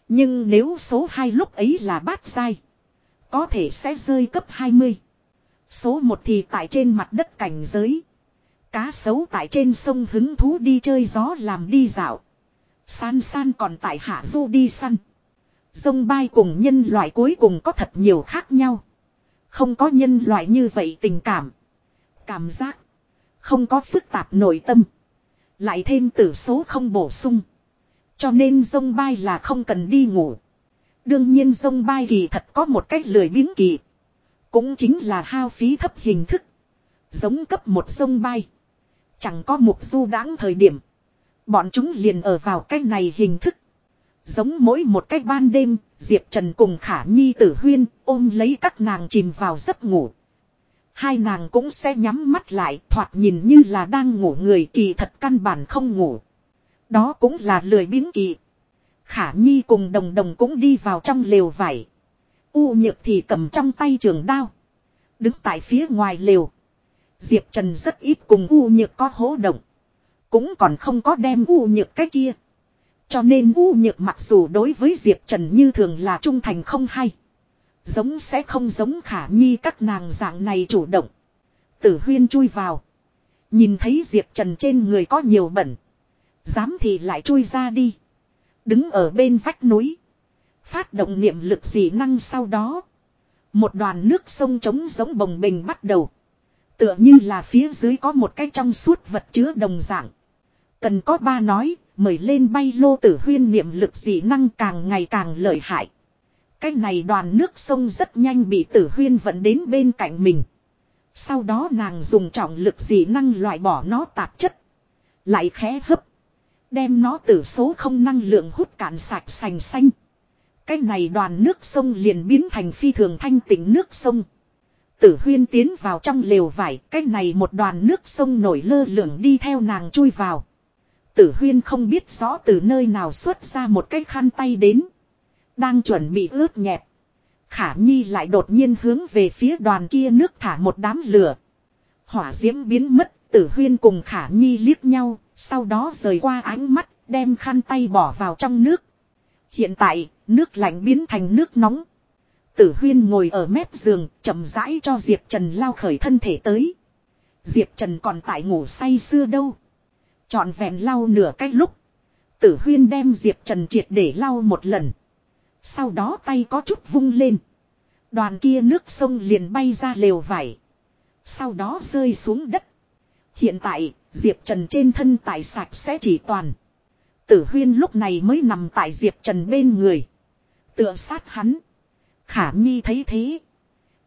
Nhưng nếu số 2 lúc ấy là bát sai, Có thể sẽ rơi cấp 20. Số 1 thì tại trên mặt đất cảnh giới. Cá sấu tại trên sông hứng thú đi chơi gió làm đi dạo. San san còn tại hạ du đi săn. Dông bay cùng nhân loại cuối cùng có thật nhiều khác nhau. Không có nhân loại như vậy tình cảm. Cảm giác. Không có phức tạp nội tâm. Lại thêm tử số không bổ sung. Cho nên dông bay là không cần đi ngủ. Đương nhiên dông bay kỳ thật có một cách lười biếng kỳ. Cũng chính là hao phí thấp hình thức. Giống cấp một dông bay. Chẳng có mục du đáng thời điểm. Bọn chúng liền ở vào cách này hình thức. Giống mỗi một cách ban đêm, Diệp Trần cùng Khả Nhi tử huyên ôm lấy các nàng chìm vào giấc ngủ. Hai nàng cũng sẽ nhắm mắt lại thoạt nhìn như là đang ngủ người kỳ thật căn bản không ngủ. Đó cũng là lười biếng kỳ. Khả Nhi cùng đồng đồng cũng đi vào trong lều vải. U nhược thì cầm trong tay trường đao. Đứng tại phía ngoài lều. Diệp Trần rất ít cùng U nhược có hố động. Cũng còn không có đem u nhược cái kia. Cho nên u nhược mặc dù đối với Diệp Trần như thường là trung thành không hay. Giống sẽ không giống khả nhi các nàng dạng này chủ động. Tử huyên chui vào. Nhìn thấy Diệp Trần trên người có nhiều bẩn. Dám thì lại chui ra đi. Đứng ở bên vách núi. Phát động niệm lực dị năng sau đó. Một đoàn nước sông trống giống bồng bình bắt đầu. Tựa như là phía dưới có một cái trong suốt vật chứa đồng dạng. Cần có ba nói, mời lên bay lô tử huyên niệm lực dị năng càng ngày càng lợi hại. Cái này đoàn nước sông rất nhanh bị tử huyên vận đến bên cạnh mình. Sau đó nàng dùng trọng lực dị năng loại bỏ nó tạp chất. Lại khẽ hấp. Đem nó từ số không năng lượng hút cạn sạch sành xanh. cái này đoàn nước sông liền biến thành phi thường thanh tịnh nước sông. Tử huyên tiến vào trong lều vải, cái này một đoàn nước sông nổi lơ lửng đi theo nàng chui vào. Tử huyên không biết rõ từ nơi nào xuất ra một cái khăn tay đến. Đang chuẩn bị ướt nhẹp. Khả Nhi lại đột nhiên hướng về phía đoàn kia nước thả một đám lửa. Hỏa diễm biến mất, tử huyên cùng Khả Nhi liếc nhau, sau đó rời qua ánh mắt, đem khăn tay bỏ vào trong nước. Hiện tại, nước lạnh biến thành nước nóng. Tử huyên ngồi ở mép giường, chậm rãi cho Diệp Trần lao khởi thân thể tới. Diệp Trần còn tại ngủ say xưa đâu. Chọn vẹn lau nửa cách lúc. Tử huyên đem Diệp Trần triệt để lau một lần. Sau đó tay có chút vung lên. Đoàn kia nước sông liền bay ra lều vải. Sau đó rơi xuống đất. Hiện tại, Diệp Trần trên thân tại sạch sẽ chỉ toàn. Tử huyên lúc này mới nằm tại Diệp Trần bên người. Tựa sát hắn. Khả Nhi thấy thế.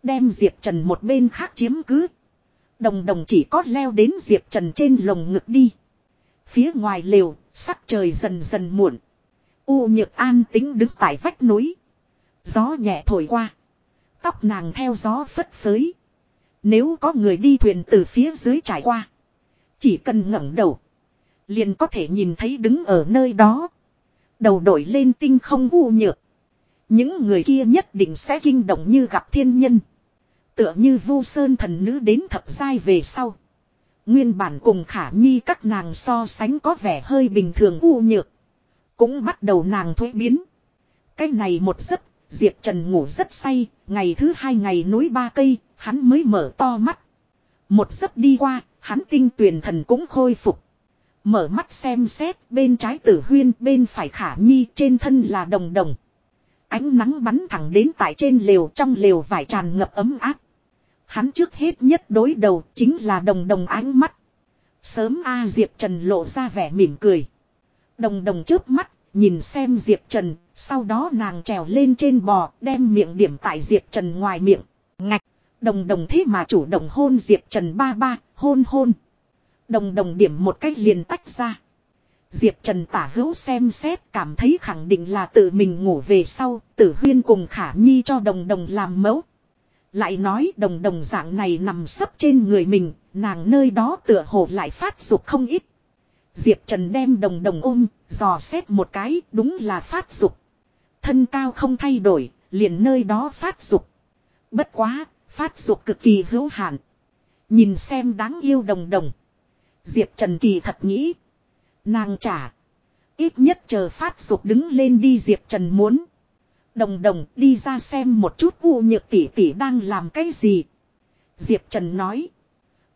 Đem Diệp Trần một bên khác chiếm cứ. Đồng đồng chỉ có leo đến Diệp Trần trên lồng ngực đi. Phía ngoài lều, sắc trời dần dần muộn. U nhược an tính đứng tại vách núi. Gió nhẹ thổi qua. Tóc nàng theo gió phất phới. Nếu có người đi thuyền từ phía dưới trải qua. Chỉ cần ngẩng đầu. Liền có thể nhìn thấy đứng ở nơi đó. Đầu đổi lên tinh không u nhược. Những người kia nhất định sẽ kinh động như gặp thiên nhân. Tựa như vu sơn thần nữ đến thập giai về sau. Nguyên bản cùng khả nhi các nàng so sánh có vẻ hơi bình thường u nhược. Cũng bắt đầu nàng thuế biến. Cái này một giấc, Diệp Trần ngủ rất say, ngày thứ hai ngày núi ba cây, hắn mới mở to mắt. Một giấc đi qua, hắn tinh tuyền thần cũng khôi phục. Mở mắt xem xét, bên trái tử huyên, bên phải khả nhi, trên thân là đồng đồng. Ánh nắng bắn thẳng đến tại trên lều, trong lều vải tràn ngập ấm áp. Hắn trước hết nhất đối đầu chính là đồng đồng ánh mắt. Sớm A Diệp Trần lộ ra vẻ mỉm cười. Đồng đồng trước mắt, nhìn xem Diệp Trần, sau đó nàng trèo lên trên bò, đem miệng điểm tại Diệp Trần ngoài miệng. Ngạch, đồng đồng thế mà chủ động hôn Diệp Trần ba ba, hôn hôn. Đồng đồng điểm một cách liền tách ra. Diệp Trần tả hữu xem xét cảm thấy khẳng định là tự mình ngủ về sau, tử huyên cùng khả nhi cho đồng đồng làm mẫu. Lại nói đồng đồng dạng này nằm sấp trên người mình, nàng nơi đó tựa hồ lại phát dục không ít. Diệp Trần đem đồng đồng ôm, dò xét một cái, đúng là phát dục. Thân cao không thay đổi, liền nơi đó phát dục. Bất quá, phát dục cực kỳ hữu hạn. Nhìn xem đáng yêu đồng đồng. Diệp Trần kỳ thật nghĩ. Nàng trả. Ít nhất chờ phát dục đứng lên đi Diệp Trần muốn. Đồng đồng đi ra xem một chút u nhược tỷ tỷ đang làm cái gì. Diệp Trần nói.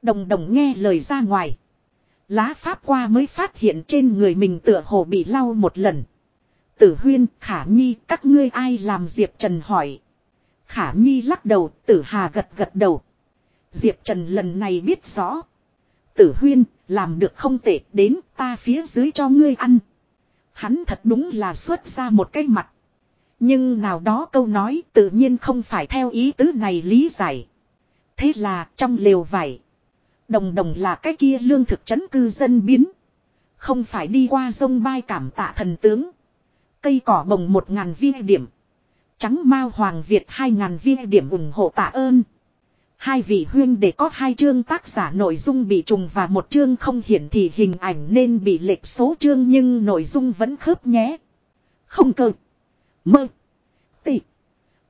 Đồng đồng nghe lời ra ngoài. Lá pháp qua mới phát hiện trên người mình tựa hồ bị lau một lần. Tử huyên, khả nhi, các ngươi ai làm Diệp Trần hỏi. Khả nhi lắc đầu, tử hà gật gật đầu. Diệp Trần lần này biết rõ. Tử huyên, làm được không tệ, đến ta phía dưới cho ngươi ăn. Hắn thật đúng là xuất ra một cái mặt. Nhưng nào đó câu nói tự nhiên không phải theo ý tứ này lý giải. Thế là trong lều vải. Đồng đồng là cái kia lương thực chấn cư dân biến. Không phải đi qua sông bay cảm tạ thần tướng. Cây cỏ bồng một ngàn viên điểm. Trắng mao hoàng Việt hai ngàn viên điểm ủng hộ tạ ơn. Hai vị huyên để có hai chương tác giả nội dung bị trùng và một chương không hiển thị hình ảnh nên bị lệch số chương nhưng nội dung vẫn khớp nhé. Không cơ. Mơ. Tị.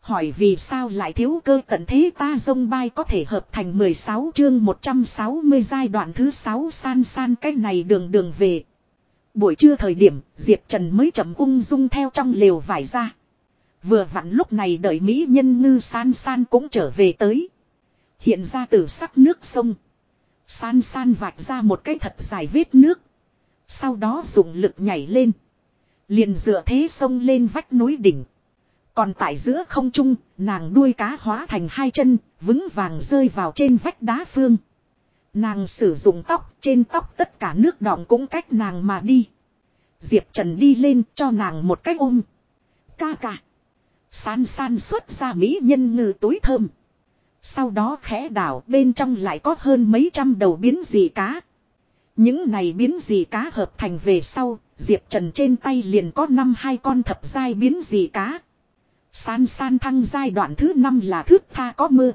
Hỏi vì sao lại thiếu cơ tận thế ta dông bay có thể hợp thành 16 chương 160 giai đoạn thứ 6 san san cái này đường đường về. Buổi trưa thời điểm, Diệp Trần mới chậm ung dung theo trong lều vải ra. Vừa vặn lúc này đợi Mỹ nhân ngư san san cũng trở về tới. Hiện ra từ sắc nước sông. San san vạch ra một cái thật dài vết nước. Sau đó dùng lực nhảy lên. Liền dựa thế sông lên vách núi đỉnh. Còn tại giữa không trung, nàng đuôi cá hóa thành hai chân, vững vàng rơi vào trên vách đá phương. Nàng sử dụng tóc, trên tóc tất cả nước đọng cũng cách nàng mà đi. Diệp Trần đi lên cho nàng một cái ôm. Ca ca. San san xuất ra mỹ nhân ngư túi thơm. Sau đó khẽ đảo bên trong lại có hơn mấy trăm đầu biến dị cá. Những này biến dị cá hợp thành về sau, Diệp Trần trên tay liền có năm hai con thập giai biến dị cá. San san thăng giai đoạn thứ 5 là thước tha có mưa.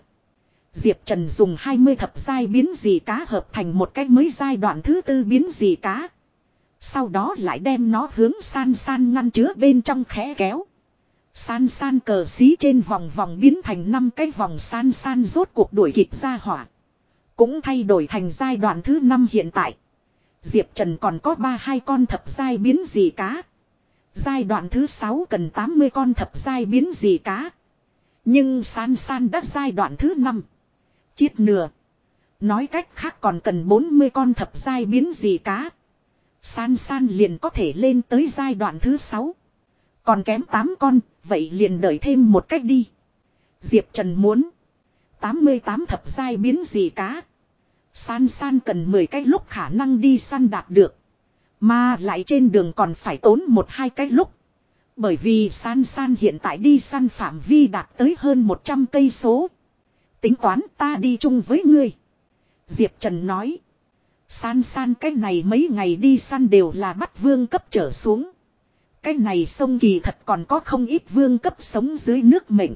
Diệp Trần dùng 20 thập giai biến dị cá hợp thành một cách mới giai đoạn thứ tư biến dị cá. Sau đó lại đem nó hướng san san ngăn chứa bên trong khẽ kéo. San san cờ xí trên vòng vòng biến thành năm cái vòng san san rốt cuộc đuổi kịp ra hỏa. Cũng thay đổi thành giai đoạn thứ 5 hiện tại. Diệp Trần còn có ba hai con thập giai biến gì cá. Giai đoạn thứ 6 cần 80 con thập giai biến gì cá. Nhưng san san đã giai đoạn thứ 5. Chiết nửa. Nói cách khác còn cần 40 con thập giai biến gì cá. San san liền có thể lên tới giai đoạn thứ 6. Còn kém 8 con, vậy liền đợi thêm một cách đi. Diệp Trần muốn. 88 thập giai biến gì cá. San san cần 10 cái lúc khả năng đi săn đạt được. Mà lại trên đường còn phải tốn một hai cái lúc. Bởi vì san san hiện tại đi săn phạm vi đạt tới hơn 100 cây số. Tính toán ta đi chung với ngươi. Diệp Trần nói. San san cái này mấy ngày đi săn đều là bắt vương cấp trở xuống. Cái này sông kỳ thật còn có không ít vương cấp sống dưới nước mệnh.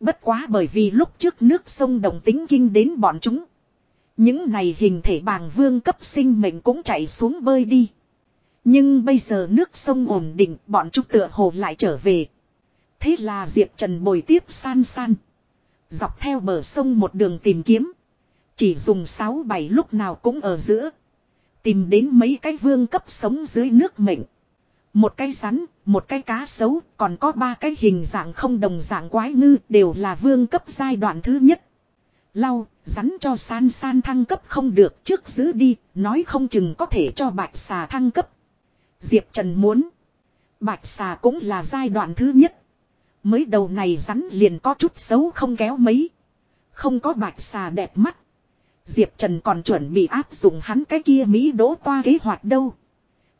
Bất quá bởi vì lúc trước nước sông đồng tính kinh đến bọn chúng. Những này hình thể bàng vương cấp sinh mệnh cũng chạy xuống bơi đi. Nhưng bây giờ nước sông ổn định, bọn chúng tựa hồ lại trở về. Thế là Diệp Trần bồi tiếp san san. Dọc theo bờ sông một đường tìm kiếm. Chỉ dùng 6-7 lúc nào cũng ở giữa. Tìm đến mấy cái vương cấp sống dưới nước mệnh. Một cái rắn, một cái cá sấu, còn có ba cái hình dạng không đồng dạng quái ngư đều là vương cấp giai đoạn thứ nhất. Lau, rắn cho san san thăng cấp không được trước giữ đi, nói không chừng có thể cho bạch xà thăng cấp. Diệp Trần muốn. Bạch xà cũng là giai đoạn thứ nhất. Mới đầu này rắn liền có chút xấu không kéo mấy. Không có bạch xà đẹp mắt. Diệp Trần còn chuẩn bị áp dụng hắn cái kia Mỹ đỗ toa kế hoạch đâu.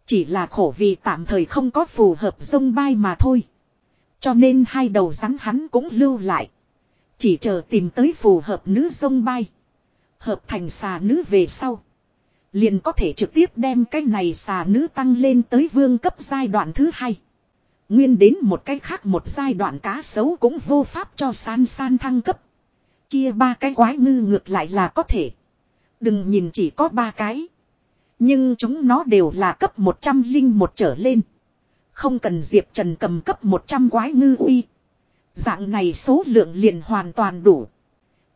Chỉ là khổ vì tạm thời không có phù hợp sông bay mà thôi. Cho nên hai đầu rắn hắn cũng lưu lại. Chỉ chờ tìm tới phù hợp nữ sông bay. Hợp thành xà nữ về sau. Liền có thể trực tiếp đem cái này xà nữ tăng lên tới vương cấp giai đoạn thứ hai. Nguyên đến một cái khác một giai đoạn cá sấu cũng vô pháp cho san san thăng cấp. Kia ba cái quái ngư ngược lại là có thể. Đừng nhìn chỉ có ba cái. Nhưng chúng nó đều là cấp 100 linh một trở lên. Không cần Diệp Trần cầm cấp 100 quái ngư uy. Dạng này số lượng liền hoàn toàn đủ.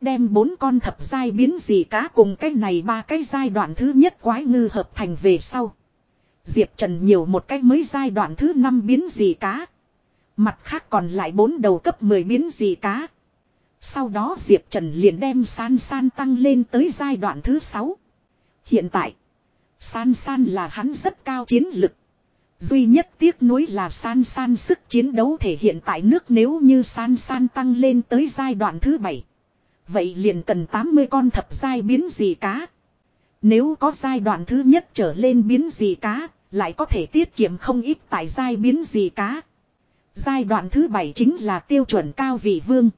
Đem bốn con thập giai biến gì cá cùng cái này ba cái giai đoạn thứ nhất quái ngư hợp thành về sau. Diệp Trần nhiều một cái mới giai đoạn thứ năm biến gì cá. Mặt khác còn lại bốn đầu cấp 10 biến gì cá. Sau đó Diệp Trần liền đem san san tăng lên tới giai đoạn thứ 6. Hiện tại, san san là hắn rất cao chiến lực. Duy nhất tiếc nuối là san san sức chiến đấu thể hiện tại nước nếu như san san tăng lên tới giai đoạn thứ 7. Vậy liền cần 80 con thập giai biến gì cá. Nếu có giai đoạn thứ nhất trở lên biến gì cá, lại có thể tiết kiệm không ít tại giai biến gì cá. Giai đoạn thứ 7 chính là tiêu chuẩn cao vị vương.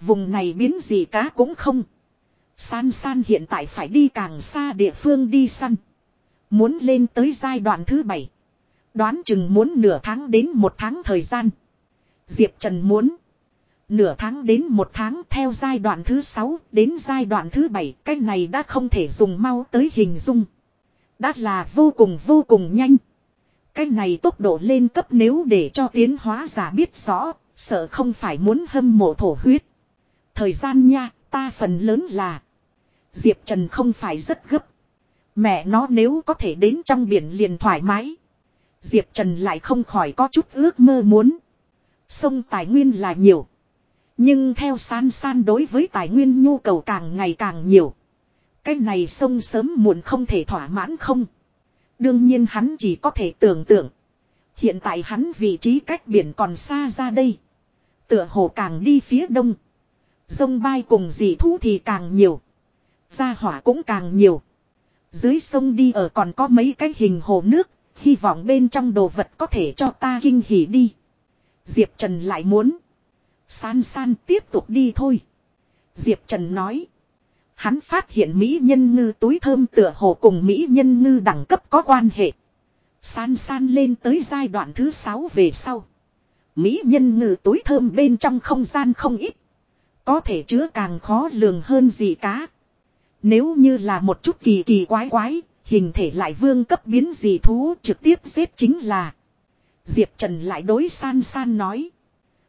Vùng này biến gì cá cũng không. San san hiện tại phải đi càng xa địa phương đi săn. Muốn lên tới giai đoạn thứ 7. Đoán chừng muốn nửa tháng đến một tháng thời gian. Diệp Trần muốn. Nửa tháng đến một tháng theo giai đoạn thứ 6 đến giai đoạn thứ 7. Cái này đã không thể dùng mau tới hình dung. Đã là vô cùng vô cùng nhanh. Cái này tốc độ lên cấp nếu để cho tiến hóa giả biết rõ. Sợ không phải muốn hâm mộ thổ huyết. Thời gian nha, ta phần lớn là. Diệp Trần không phải rất gấp. Mẹ nó nếu có thể đến trong biển liền thoải mái. Diệp Trần lại không khỏi có chút ước mơ muốn. Sông tài nguyên là nhiều. Nhưng theo san san đối với tài nguyên nhu cầu càng ngày càng nhiều. Cái này sông sớm muộn không thể thỏa mãn không. Đương nhiên hắn chỉ có thể tưởng tượng. Hiện tại hắn vị trí cách biển còn xa ra đây. Tựa hồ càng đi phía đông. Dông bay cùng dị thú thì càng nhiều. Gia hỏa cũng càng nhiều. Dưới sông đi ở còn có mấy cái hình hồ nước. Hy vọng bên trong đồ vật có thể cho ta kinh hỉ đi. Diệp Trần lại muốn. San san tiếp tục đi thôi. Diệp Trần nói. Hắn phát hiện Mỹ nhân ngư túi thơm tựa hồ cùng Mỹ nhân ngư đẳng cấp có quan hệ. San san lên tới giai đoạn thứ 6 về sau. Mỹ nhân ngư túi thơm bên trong không gian không ít. Có thể chứa càng khó lường hơn gì cá. Nếu như là một chút kỳ kỳ quái quái, hình thể lại vương cấp biến gì thú trực tiếp giết chính là. Diệp Trần lại đối san san nói.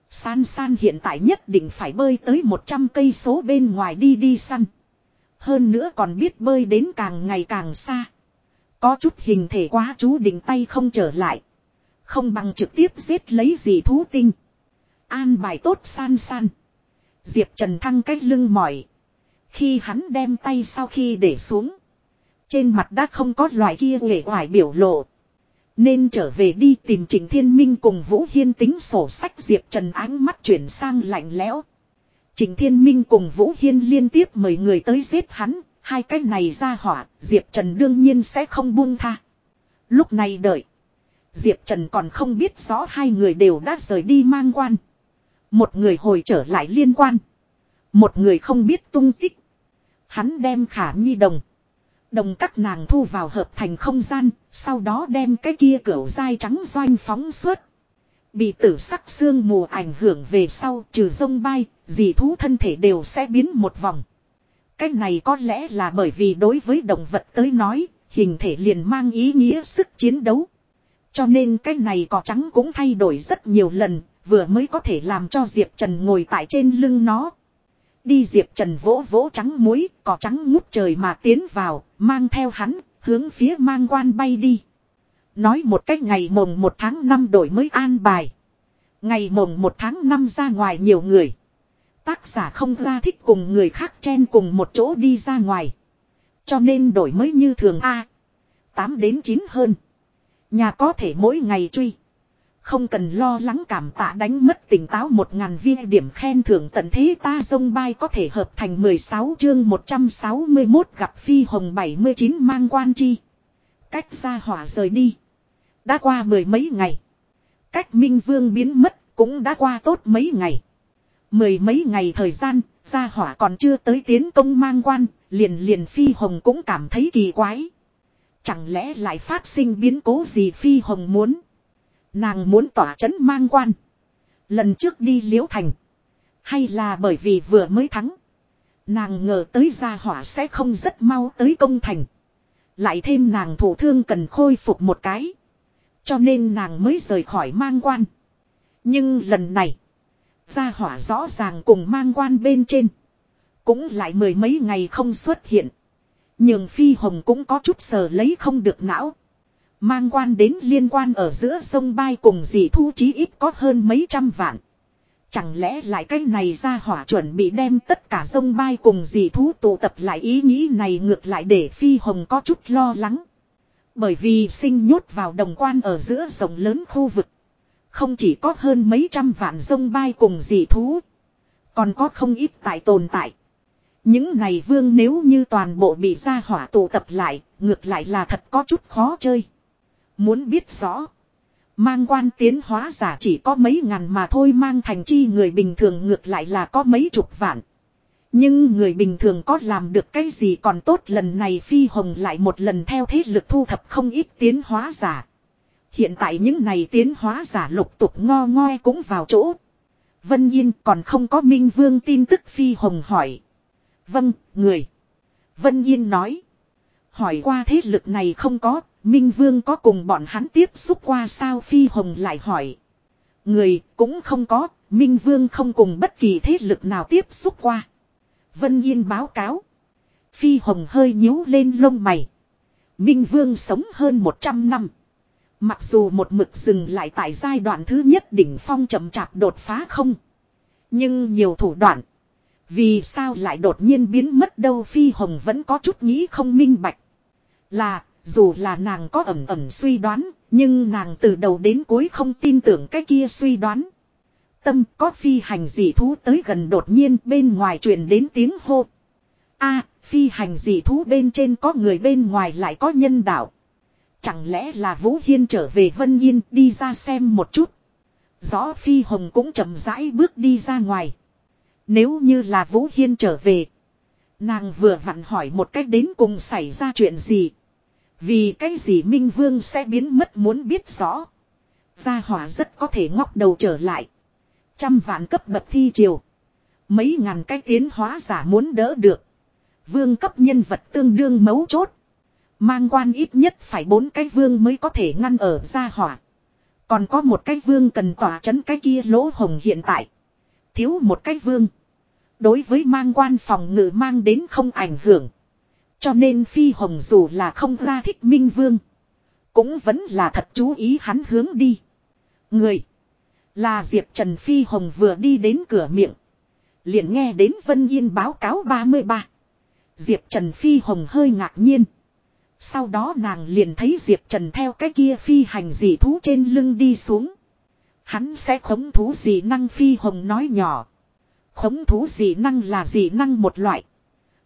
San san hiện tại nhất định phải bơi tới 100 cây số bên ngoài đi đi săn. Hơn nữa còn biết bơi đến càng ngày càng xa. Có chút hình thể quá chú định tay không trở lại. Không bằng trực tiếp giết lấy gì thú tinh. An bài tốt san san. Diệp Trần thăng cách lưng mỏi. Khi hắn đem tay sau khi để xuống. Trên mặt đã không có loại kia nghệ hoài biểu lộ. Nên trở về đi tìm Trịnh Thiên Minh cùng Vũ Hiên tính sổ sách Diệp Trần ánh mắt chuyển sang lạnh lẽo. Trịnh Thiên Minh cùng Vũ Hiên liên tiếp mời người tới giết hắn, hai cái này ra hỏa, Diệp Trần đương nhiên sẽ không buông tha. Lúc này đợi. Diệp Trần còn không biết rõ hai người đều đã rời đi mang quan. Một người hồi trở lại liên quan. Một người không biết tung tích. Hắn đem khả nhi đồng. Đồng các nàng thu vào hợp thành không gian, sau đó đem cái kia cửa dai trắng doanh phóng suốt. Bị tử sắc xương mù ảnh hưởng về sau trừ rông bay, dị thú thân thể đều sẽ biến một vòng. Cái này có lẽ là bởi vì đối với động vật tới nói, hình thể liền mang ý nghĩa sức chiến đấu. Cho nên cái này cỏ trắng cũng thay đổi rất nhiều lần, vừa mới có thể làm cho Diệp Trần ngồi tại trên lưng nó. Đi Diệp Trần vỗ vỗ trắng muối, cỏ trắng ngút trời mà tiến vào, mang theo hắn, hướng phía mang quan bay đi. Nói một cách ngày mồng một tháng năm đổi mới an bài. Ngày mồng một tháng năm ra ngoài nhiều người. Tác giả không ra thích cùng người khác chen cùng một chỗ đi ra ngoài. Cho nên đổi mới như thường A. 8 đến 9 hơn. Nhà có thể mỗi ngày truy. Không cần lo lắng cảm tạ đánh mất tỉnh táo một ngàn viên điểm khen thưởng tận thế ta dông bay có thể hợp thành 16 chương 161 gặp phi hồng 79 mang quan chi. Cách ra hỏa rời đi. Đã qua mười mấy ngày. Cách minh vương biến mất cũng đã qua tốt mấy ngày. Mười mấy ngày thời gian, gia hỏa còn chưa tới tiến công mang quan, liền liền phi hồng cũng cảm thấy kỳ quái. Chẳng lẽ lại phát sinh biến cố gì phi hồng muốn. Nàng muốn tỏa chấn mang quan. Lần trước đi liễu thành. Hay là bởi vì vừa mới thắng. Nàng ngờ tới gia hỏa sẽ không rất mau tới công thành. Lại thêm nàng thủ thương cần khôi phục một cái. Cho nên nàng mới rời khỏi mang quan. Nhưng lần này. Gia hỏa rõ ràng cùng mang quan bên trên. Cũng lại mười mấy ngày không xuất hiện. Nhưng Phi Hồng cũng có chút sờ lấy không được não. Mang quan đến liên quan ở giữa sông bay cùng dì thu chí ít có hơn mấy trăm vạn. Chẳng lẽ lại cái này ra hỏa chuẩn bị đem tất cả sông bay cùng dì thú tụ tập lại ý nghĩ này ngược lại để Phi Hồng có chút lo lắng. Bởi vì sinh nhốt vào đồng quan ở giữa rộng lớn khu vực. Không chỉ có hơn mấy trăm vạn sông bay cùng dì thú. Còn có không ít tại tồn tại. Những này vương nếu như toàn bộ bị ra hỏa tụ tập lại, ngược lại là thật có chút khó chơi. Muốn biết rõ. Mang quan tiến hóa giả chỉ có mấy ngàn mà thôi mang thành chi người bình thường ngược lại là có mấy chục vạn. Nhưng người bình thường có làm được cái gì còn tốt lần này Phi Hồng lại một lần theo thế lực thu thập không ít tiến hóa giả. Hiện tại những này tiến hóa giả lục tục ngo ngoe cũng vào chỗ. Vân Yên còn không có Minh Vương tin tức Phi Hồng hỏi. Vâng, người. Vân Yên nói. Hỏi qua thế lực này không có, Minh Vương có cùng bọn hắn tiếp xúc qua sao Phi Hồng lại hỏi. Người cũng không có, Minh Vương không cùng bất kỳ thế lực nào tiếp xúc qua. Vân Yên báo cáo. Phi Hồng hơi nhíu lên lông mày. Minh Vương sống hơn 100 năm. Mặc dù một mực dừng lại tại giai đoạn thứ nhất đỉnh phong chậm chạp đột phá không. Nhưng nhiều thủ đoạn. Vì sao lại đột nhiên biến mất đâu Phi Hồng vẫn có chút nghĩ không minh bạch. Là, dù là nàng có ẩm ẩm suy đoán, nhưng nàng từ đầu đến cuối không tin tưởng cái kia suy đoán. Tâm có phi hành dị thú tới gần đột nhiên bên ngoài truyền đến tiếng hô. a phi hành dị thú bên trên có người bên ngoài lại có nhân đạo. Chẳng lẽ là Vũ Hiên trở về Vân Yên đi ra xem một chút. Gió phi hồng cũng chậm rãi bước đi ra ngoài. Nếu như là Vũ Hiên trở về. Nàng vừa vặn hỏi một cách đến cùng xảy ra chuyện gì. Vì cái gì Minh Vương sẽ biến mất muốn biết rõ. Gia hỏa rất có thể ngóc đầu trở lại. Trăm vạn cấp bậc thi triều. Mấy ngàn cái tiến hóa giả muốn đỡ được. Vương cấp nhân vật tương đương mấu chốt. Mang quan ít nhất phải bốn cái vương mới có thể ngăn ở gia hỏa. Còn có một cái vương cần tỏa chấn cái kia lỗ hồng hiện tại. Thiếu một cái vương. Đối với mang quan phòng ngự mang đến không ảnh hưởng. Cho nên phi hồng dù là không ra thích minh vương. Cũng vẫn là thật chú ý hắn hướng đi. Người. Là Diệp Trần Phi Hồng vừa đi đến cửa miệng. Liền nghe đến Vân Yên báo cáo 33. Diệp Trần Phi Hồng hơi ngạc nhiên. Sau đó nàng liền thấy Diệp Trần theo cái kia phi hành dị thú trên lưng đi xuống. Hắn sẽ khống thú dị năng Phi Hồng nói nhỏ. Khống thú dị năng là dị năng một loại.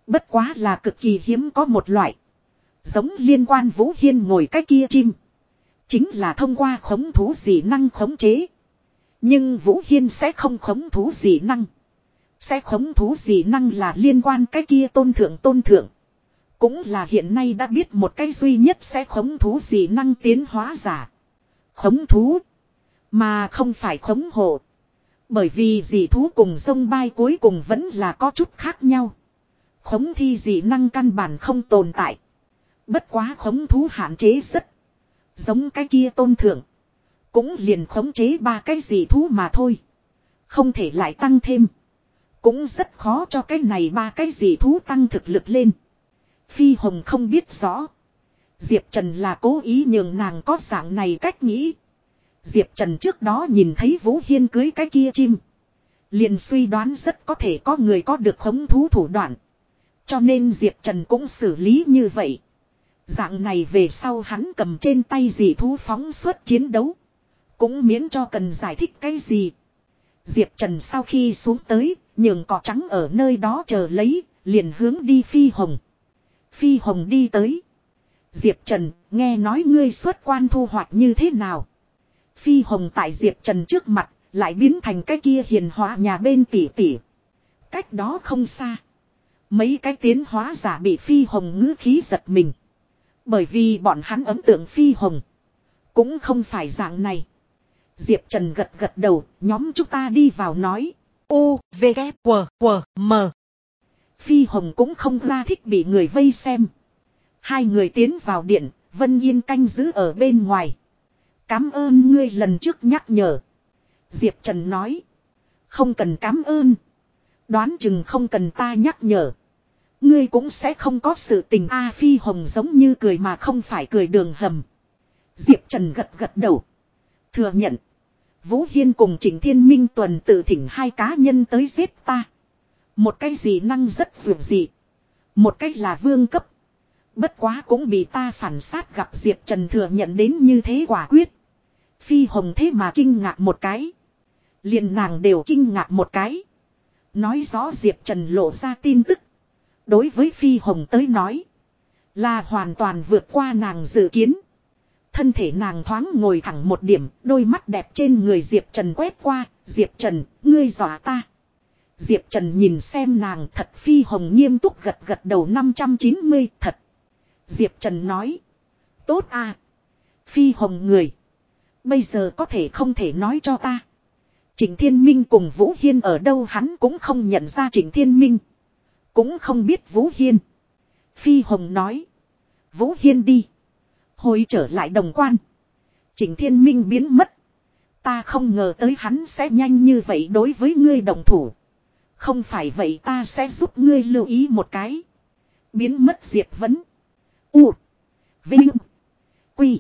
Bất quá là cực kỳ hiếm có một loại. Giống liên quan Vũ Hiên ngồi cái kia chim. Chính là thông qua khống thú dị năng khống chế. Nhưng Vũ Hiên sẽ không khống thú dị năng. Sẽ khống thú dị năng là liên quan cái kia tôn thượng tôn thượng. Cũng là hiện nay đã biết một cái duy nhất sẽ khống thú dị năng tiến hóa giả. Khống thú. Mà không phải khống hộ. Bởi vì dị thú cùng sông bay cuối cùng vẫn là có chút khác nhau. Khống thi dị năng căn bản không tồn tại. Bất quá khống thú hạn chế rất. Giống cái kia tôn thượng. Cũng liền khống chế ba cái dị thú mà thôi. Không thể lại tăng thêm. Cũng rất khó cho cái này ba cái dị thú tăng thực lực lên. Phi Hồng không biết rõ. Diệp Trần là cố ý nhường nàng có dạng này cách nghĩ. Diệp Trần trước đó nhìn thấy Vũ Hiên cưới cái kia chim. Liền suy đoán rất có thể có người có được khống thú thủ đoạn. Cho nên Diệp Trần cũng xử lý như vậy. Dạng này về sau hắn cầm trên tay dị thú phóng suốt chiến đấu. Cũng miễn cho cần giải thích cái gì. Diệp Trần sau khi xuống tới, nhường cỏ trắng ở nơi đó chờ lấy, liền hướng đi Phi Hồng. Phi Hồng đi tới. Diệp Trần, nghe nói ngươi xuất quan thu hoạch như thế nào? Phi Hồng tại Diệp Trần trước mặt, lại biến thành cái kia hiền hóa nhà bên tỷ tỷ. Cách đó không xa. Mấy cái tiến hóa giả bị Phi Hồng ngữ khí giật mình. Bởi vì bọn hắn ấn tượng Phi Hồng. Cũng không phải dạng này. Diệp Trần gật gật đầu, nhóm chúng ta đi vào nói. U, V, K, W, W, M. Phi Hồng cũng không ra thích bị người vây xem. Hai người tiến vào điện, Vân Yên canh giữ ở bên ngoài. Cám ơn ngươi lần trước nhắc nhở. Diệp Trần nói. Không cần cám ơn. Đoán chừng không cần ta nhắc nhở. Ngươi cũng sẽ không có sự tình A Phi Hồng giống như cười mà không phải cười đường hầm. Diệp Trần gật gật đầu. Thừa nhận. Vũ Hiên cùng Trịnh Thiên Minh tuần tự thỉnh hai cá nhân tới giết ta. Một cái gì năng rất dường dị. Một cái là vương cấp. Bất quá cũng bị ta phản sát gặp Diệp Trần thừa nhận đến như thế quả quyết. Phi Hồng thế mà kinh ngạc một cái. liền nàng đều kinh ngạc một cái. Nói rõ Diệp Trần lộ ra tin tức. Đối với Phi Hồng tới nói. Là hoàn toàn vượt qua nàng dự kiến. Thân thể nàng thoáng ngồi thẳng một điểm, đôi mắt đẹp trên người Diệp Trần quét qua, Diệp Trần, ngươi dọa ta. Diệp Trần nhìn xem nàng thật phi hồng nghiêm túc gật gật đầu 590 thật. Diệp Trần nói. Tốt à. Phi hồng người. Bây giờ có thể không thể nói cho ta. Trịnh Thiên Minh cùng Vũ Hiên ở đâu hắn cũng không nhận ra Trịnh Thiên Minh. Cũng không biết Vũ Hiên. Phi Hồng nói. Vũ Hiên đi. Hồi trở lại đồng quan. Trịnh Thiên Minh biến mất. Ta không ngờ tới hắn sẽ nhanh như vậy đối với ngươi đồng thủ. Không phải vậy ta sẽ giúp ngươi lưu ý một cái. Biến mất Diệp Vấn. U. Vinh. Quy.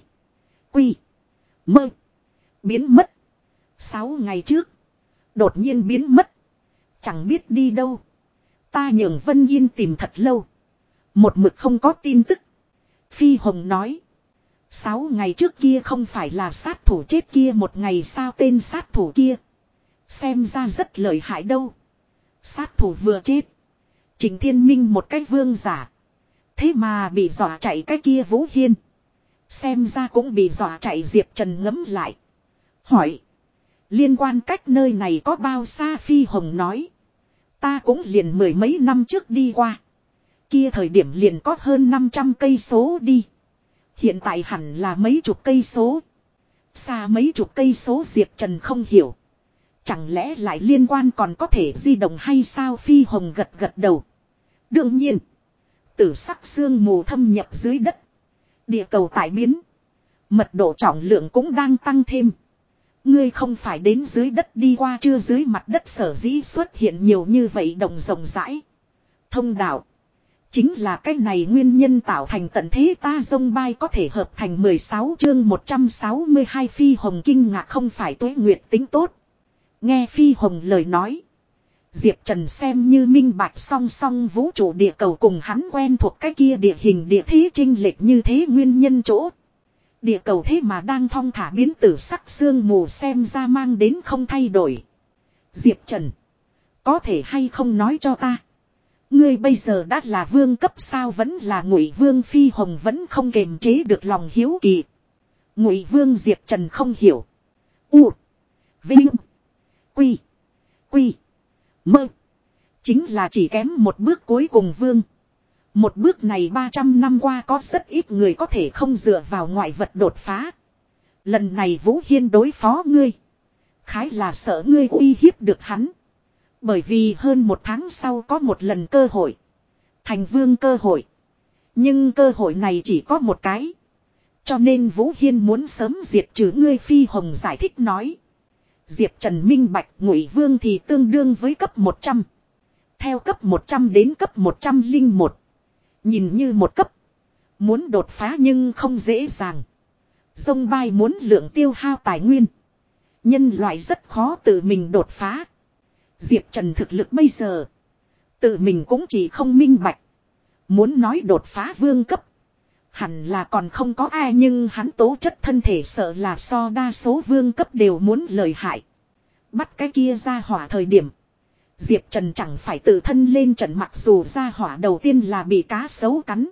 Quy. Mơ. Biến mất. Sáu ngày trước. Đột nhiên biến mất. Chẳng biết đi đâu. Ta nhường Vân Yên tìm thật lâu. Một mực không có tin tức. Phi Hồng nói. Sáu ngày trước kia không phải là sát thủ chết kia, một ngày sao tên sát thủ kia. Xem ra rất lợi hại đâu. Sát thủ vừa chết. Trình Thiên Minh một cái vương giả. Thế mà bị dọa chạy cái kia Vũ Hiên. Xem ra cũng bị dọa chạy Diệp Trần ngấm lại. Hỏi. Liên quan cách nơi này có bao xa Phi Hồng nói. Ta cũng liền mười mấy năm trước đi qua. Kia thời điểm liền có hơn 500 cây số đi. Hiện tại hẳn là mấy chục cây số. Xa mấy chục cây số Diệp Trần không hiểu. Chẳng lẽ lại liên quan còn có thể di động hay sao Phi Hồng gật gật đầu. Đương nhiên. Tử sắc xương mù thâm nhập dưới đất. Địa cầu tải biến. Mật độ trọng lượng cũng đang tăng thêm. Ngươi không phải đến dưới đất đi qua chưa dưới mặt đất sở dĩ xuất hiện nhiều như vậy đồng rộng rãi. Thông đạo. Chính là cái này nguyên nhân tạo thành tận thế ta dông bay có thể hợp thành 16 chương 162 phi hồng kinh ngạc không phải tuế nguyệt tính tốt. Nghe phi hồng lời nói. Diệp Trần xem như minh bạch song song vũ trụ địa cầu cùng hắn quen thuộc cái kia địa hình địa thế trinh lệch như thế nguyên nhân chỗ. Địa cầu thế mà đang thong thả biến tử sắc xương mù xem ra mang đến không thay đổi. Diệp Trần. Có thể hay không nói cho ta. Ngươi bây giờ đã là vương cấp sao vẫn là ngụy vương phi hồng vẫn không kềm chế được lòng hiếu kỳ. Ngụy vương Diệp Trần không hiểu. U. Vinh. Quy. Quy. Mơ. Chính là chỉ kém một bước cuối cùng vương. Một bước này 300 năm qua có rất ít người có thể không dựa vào ngoại vật đột phá. Lần này Vũ Hiên đối phó ngươi. Khái là sợ ngươi uy hiếp được hắn. Bởi vì hơn một tháng sau có một lần cơ hội. Thành vương cơ hội. Nhưng cơ hội này chỉ có một cái. Cho nên Vũ Hiên muốn sớm diệt trừ ngươi Phi Hồng giải thích nói. Diệp Trần Minh Bạch, Ngụy Vương thì tương đương với cấp 100. Theo cấp 100 đến cấp 101. Nhìn như một cấp. Muốn đột phá nhưng không dễ dàng. Dông bay muốn lượng tiêu hao tài nguyên. Nhân loại rất khó tự mình đột phá. Diệp Trần thực lực bây giờ. Tự mình cũng chỉ không minh bạch. Muốn nói đột phá vương cấp. Hẳn là còn không có ai nhưng hắn tố chất thân thể sợ là so đa số vương cấp đều muốn lời hại. Bắt cái kia ra hỏa thời điểm. Diệp Trần chẳng phải tự thân lên trận mặc dù ra hỏa đầu tiên là bị cá sấu cắn.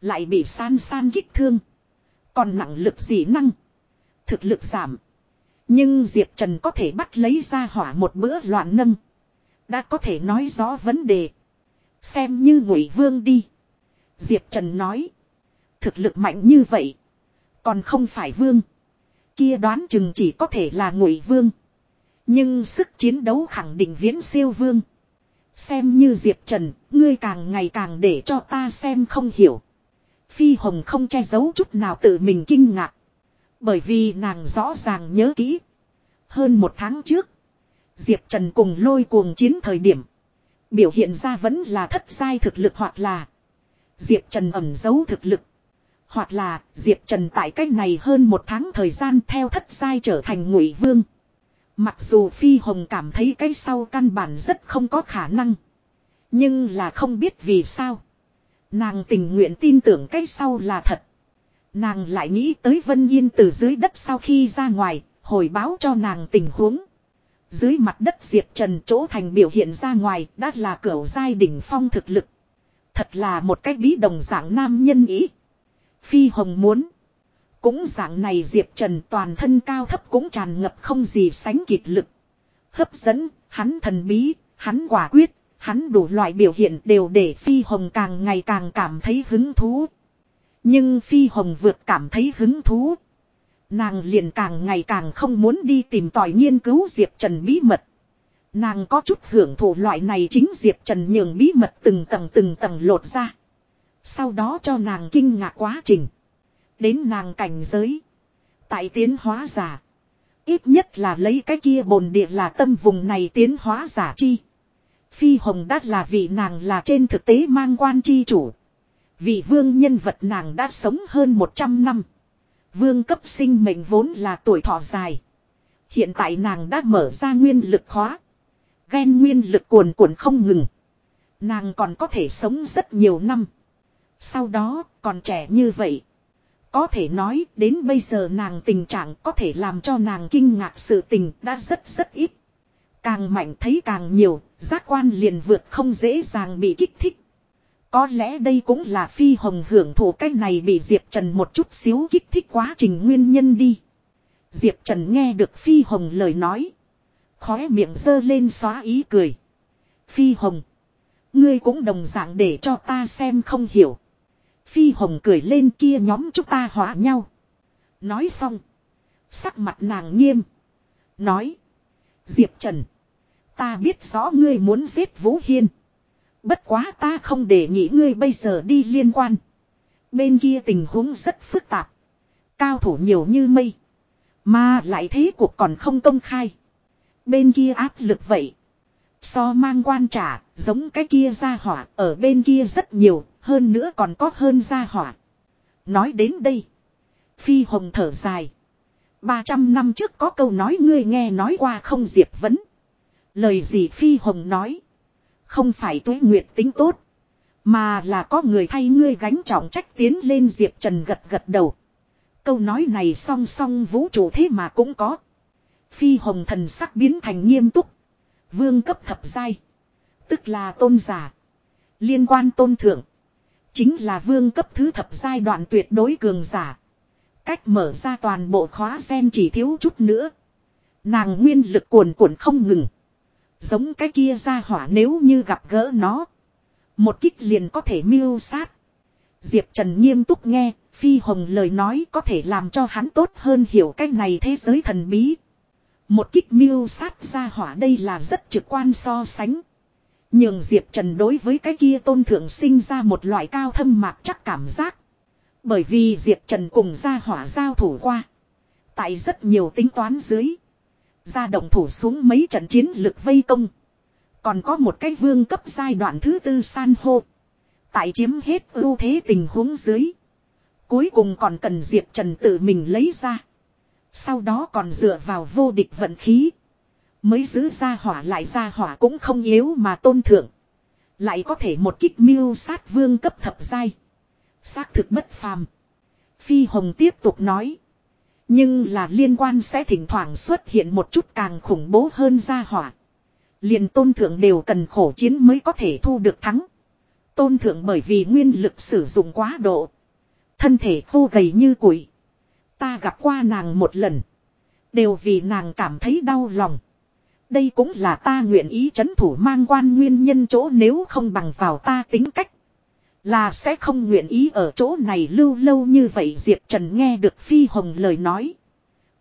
Lại bị san san kích thương. Còn nặng lực dị năng. Thực lực giảm. Nhưng Diệp Trần có thể bắt lấy ra hỏa một bữa loạn nâng. Đã có thể nói rõ vấn đề. Xem như ngụy vương đi. Diệp Trần nói. Thực lực mạnh như vậy. Còn không phải vương. Kia đoán chừng chỉ có thể là ngụy vương. Nhưng sức chiến đấu khẳng định viễn siêu vương. Xem như Diệp Trần, ngươi càng ngày càng để cho ta xem không hiểu. Phi Hồng không che giấu chút nào tự mình kinh ngạc. Bởi vì nàng rõ ràng nhớ kỹ. Hơn một tháng trước, Diệp Trần cùng lôi cuồng chiến thời điểm. Biểu hiện ra vẫn là thất sai thực lực hoặc là Diệp Trần ẩn giấu thực lực. Hoặc là Diệp Trần tại cách này hơn một tháng thời gian theo thất sai trở thành ngụy vương. Mặc dù Phi Hồng cảm thấy cái sau căn bản rất không có khả năng. Nhưng là không biết vì sao. Nàng tình nguyện tin tưởng cái sau là thật. Nàng lại nghĩ tới Vân Yên từ dưới đất sau khi ra ngoài, hồi báo cho nàng tình huống. Dưới mặt đất Diệp Trần chỗ thành biểu hiện ra ngoài đã là cửa giai đỉnh phong thực lực. Thật là một cách bí đồng dạng nam nhân ý. Phi Hồng muốn. Cũng dạng này Diệp Trần toàn thân cao thấp cũng tràn ngập không gì sánh kịp lực. Hấp dẫn, hắn thần bí, hắn quả quyết, hắn đủ loại biểu hiện đều để Phi Hồng càng ngày càng cảm thấy hứng thú. Nhưng Phi Hồng vượt cảm thấy hứng thú. Nàng liền càng ngày càng không muốn đi tìm tòi nghiên cứu Diệp Trần bí mật. Nàng có chút hưởng thụ loại này chính Diệp Trần nhường bí mật từng tầng từng tầng lột ra. Sau đó cho nàng kinh ngạc quá trình. Đến nàng cảnh giới. Tại tiến hóa giả. Ít nhất là lấy cái kia bồn địa là tâm vùng này tiến hóa giả chi. Phi Hồng đã là vị nàng là trên thực tế mang quan chi chủ. Vị vương nhân vật nàng đã sống hơn 100 năm. Vương cấp sinh mệnh vốn là tuổi thọ dài. Hiện tại nàng đã mở ra nguyên lực khóa. Ghen nguyên lực cuồn cuộn không ngừng. Nàng còn có thể sống rất nhiều năm. Sau đó, còn trẻ như vậy. Có thể nói đến bây giờ nàng tình trạng có thể làm cho nàng kinh ngạc sự tình đã rất rất ít. Càng mạnh thấy càng nhiều, giác quan liền vượt không dễ dàng bị kích thích. Có lẽ đây cũng là phi hồng hưởng thụ cái này bị Diệp Trần một chút xíu kích thích quá trình nguyên nhân đi. Diệp Trần nghe được phi hồng lời nói. Khóe miệng dơ lên xóa ý cười. Phi hồng. Ngươi cũng đồng dạng để cho ta xem không hiểu. Phi hồng cười lên kia nhóm chúng ta hóa nhau. Nói xong. Sắc mặt nàng nghiêm. Nói. Diệp Trần. Ta biết rõ ngươi muốn giết Vũ Hiên. Bất quá ta không để nghĩ ngươi bây giờ đi liên quan. Bên kia tình huống rất phức tạp. Cao thủ nhiều như mây. Mà lại thế cuộc còn không công khai. Bên kia áp lực vậy. So mang quan trả, giống cái kia ra hỏa, ở bên kia rất nhiều, hơn nữa còn có hơn gia hỏa. Nói đến đây. Phi Hồng thở dài. 300 năm trước có câu nói ngươi nghe nói qua không diệp vấn. Lời gì Phi Hồng nói. Không phải tuế nguyệt tính tốt. Mà là có người thay ngươi gánh trọng trách tiến lên Diệp Trần gật gật đầu. Câu nói này song song vũ trụ thế mà cũng có. Phi hồng thần sắc biến thành nghiêm túc. Vương cấp thập giai. Tức là tôn giả. Liên quan tôn thượng. Chính là vương cấp thứ thập giai đoạn tuyệt đối cường giả. Cách mở ra toàn bộ khóa sen chỉ thiếu chút nữa. Nàng nguyên lực cuồn cuộn không ngừng. Giống cái kia ra hỏa nếu như gặp gỡ nó. Một kích liền có thể miêu sát. Diệp Trần nghiêm túc nghe, Phi Hồng lời nói có thể làm cho hắn tốt hơn hiểu cái này thế giới thần bí. Một kích miêu sát ra hỏa đây là rất trực quan so sánh. Nhưng Diệp Trần đối với cái kia tôn thượng sinh ra một loại cao thâm mạc chắc cảm giác. Bởi vì Diệp Trần cùng gia hỏa giao thủ qua. Tại rất nhiều tính toán dưới. Ra động thủ xuống mấy trận chiến lực vây công. Còn có một cái vương cấp giai đoạn thứ tư san hô. Tại chiếm hết ưu thế tình huống dưới. Cuối cùng còn cần Diệp Trần tự mình lấy ra. Sau đó còn dựa vào vô địch vận khí. Mới giữ ra hỏa lại ra hỏa cũng không yếu mà tôn thượng. Lại có thể một kích mưu sát vương cấp thập giai. Xác thực bất phàm. Phi Hồng tiếp tục nói. Nhưng là liên quan sẽ thỉnh thoảng xuất hiện một chút càng khủng bố hơn ra hỏa. Liền tôn thượng đều cần khổ chiến mới có thể thu được thắng. Tôn thượng bởi vì nguyên lực sử dụng quá độ. Thân thể khô gầy như củi. Ta gặp qua nàng một lần. Đều vì nàng cảm thấy đau lòng. Đây cũng là ta nguyện ý chấn thủ mang quan nguyên nhân chỗ nếu không bằng vào ta tính cách. Là sẽ không nguyện ý ở chỗ này lưu lâu như vậy, Diệp Trần nghe được Phi Hồng lời nói.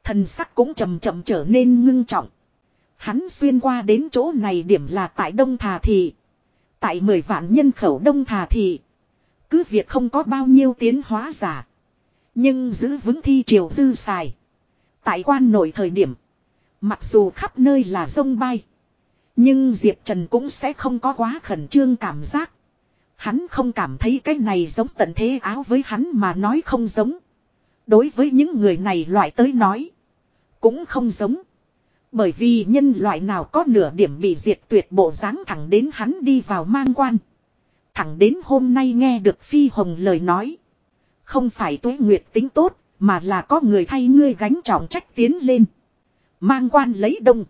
Thần sắc cũng chậm chậm trở nên ngưng trọng. Hắn xuyên qua đến chỗ này điểm là tại Đông Thà Thị. Tại 10 vạn nhân khẩu Đông Thà Thị. Cứ việc không có bao nhiêu tiến hóa giả. Nhưng giữ vững thi triều dư xài. Tại quan nội thời điểm. Mặc dù khắp nơi là sông bay. Nhưng Diệp Trần cũng sẽ không có quá khẩn trương cảm giác. Hắn không cảm thấy cái này giống tận thế áo với hắn mà nói không giống. Đối với những người này loại tới nói. Cũng không giống. Bởi vì nhân loại nào có nửa điểm bị diệt tuyệt bộ dáng thẳng đến hắn đi vào mang quan. Thẳng đến hôm nay nghe được Phi Hồng lời nói. Không phải tuế nguyệt tính tốt, mà là có người thay ngươi gánh trọng trách tiến lên. Mang quan lấy đông.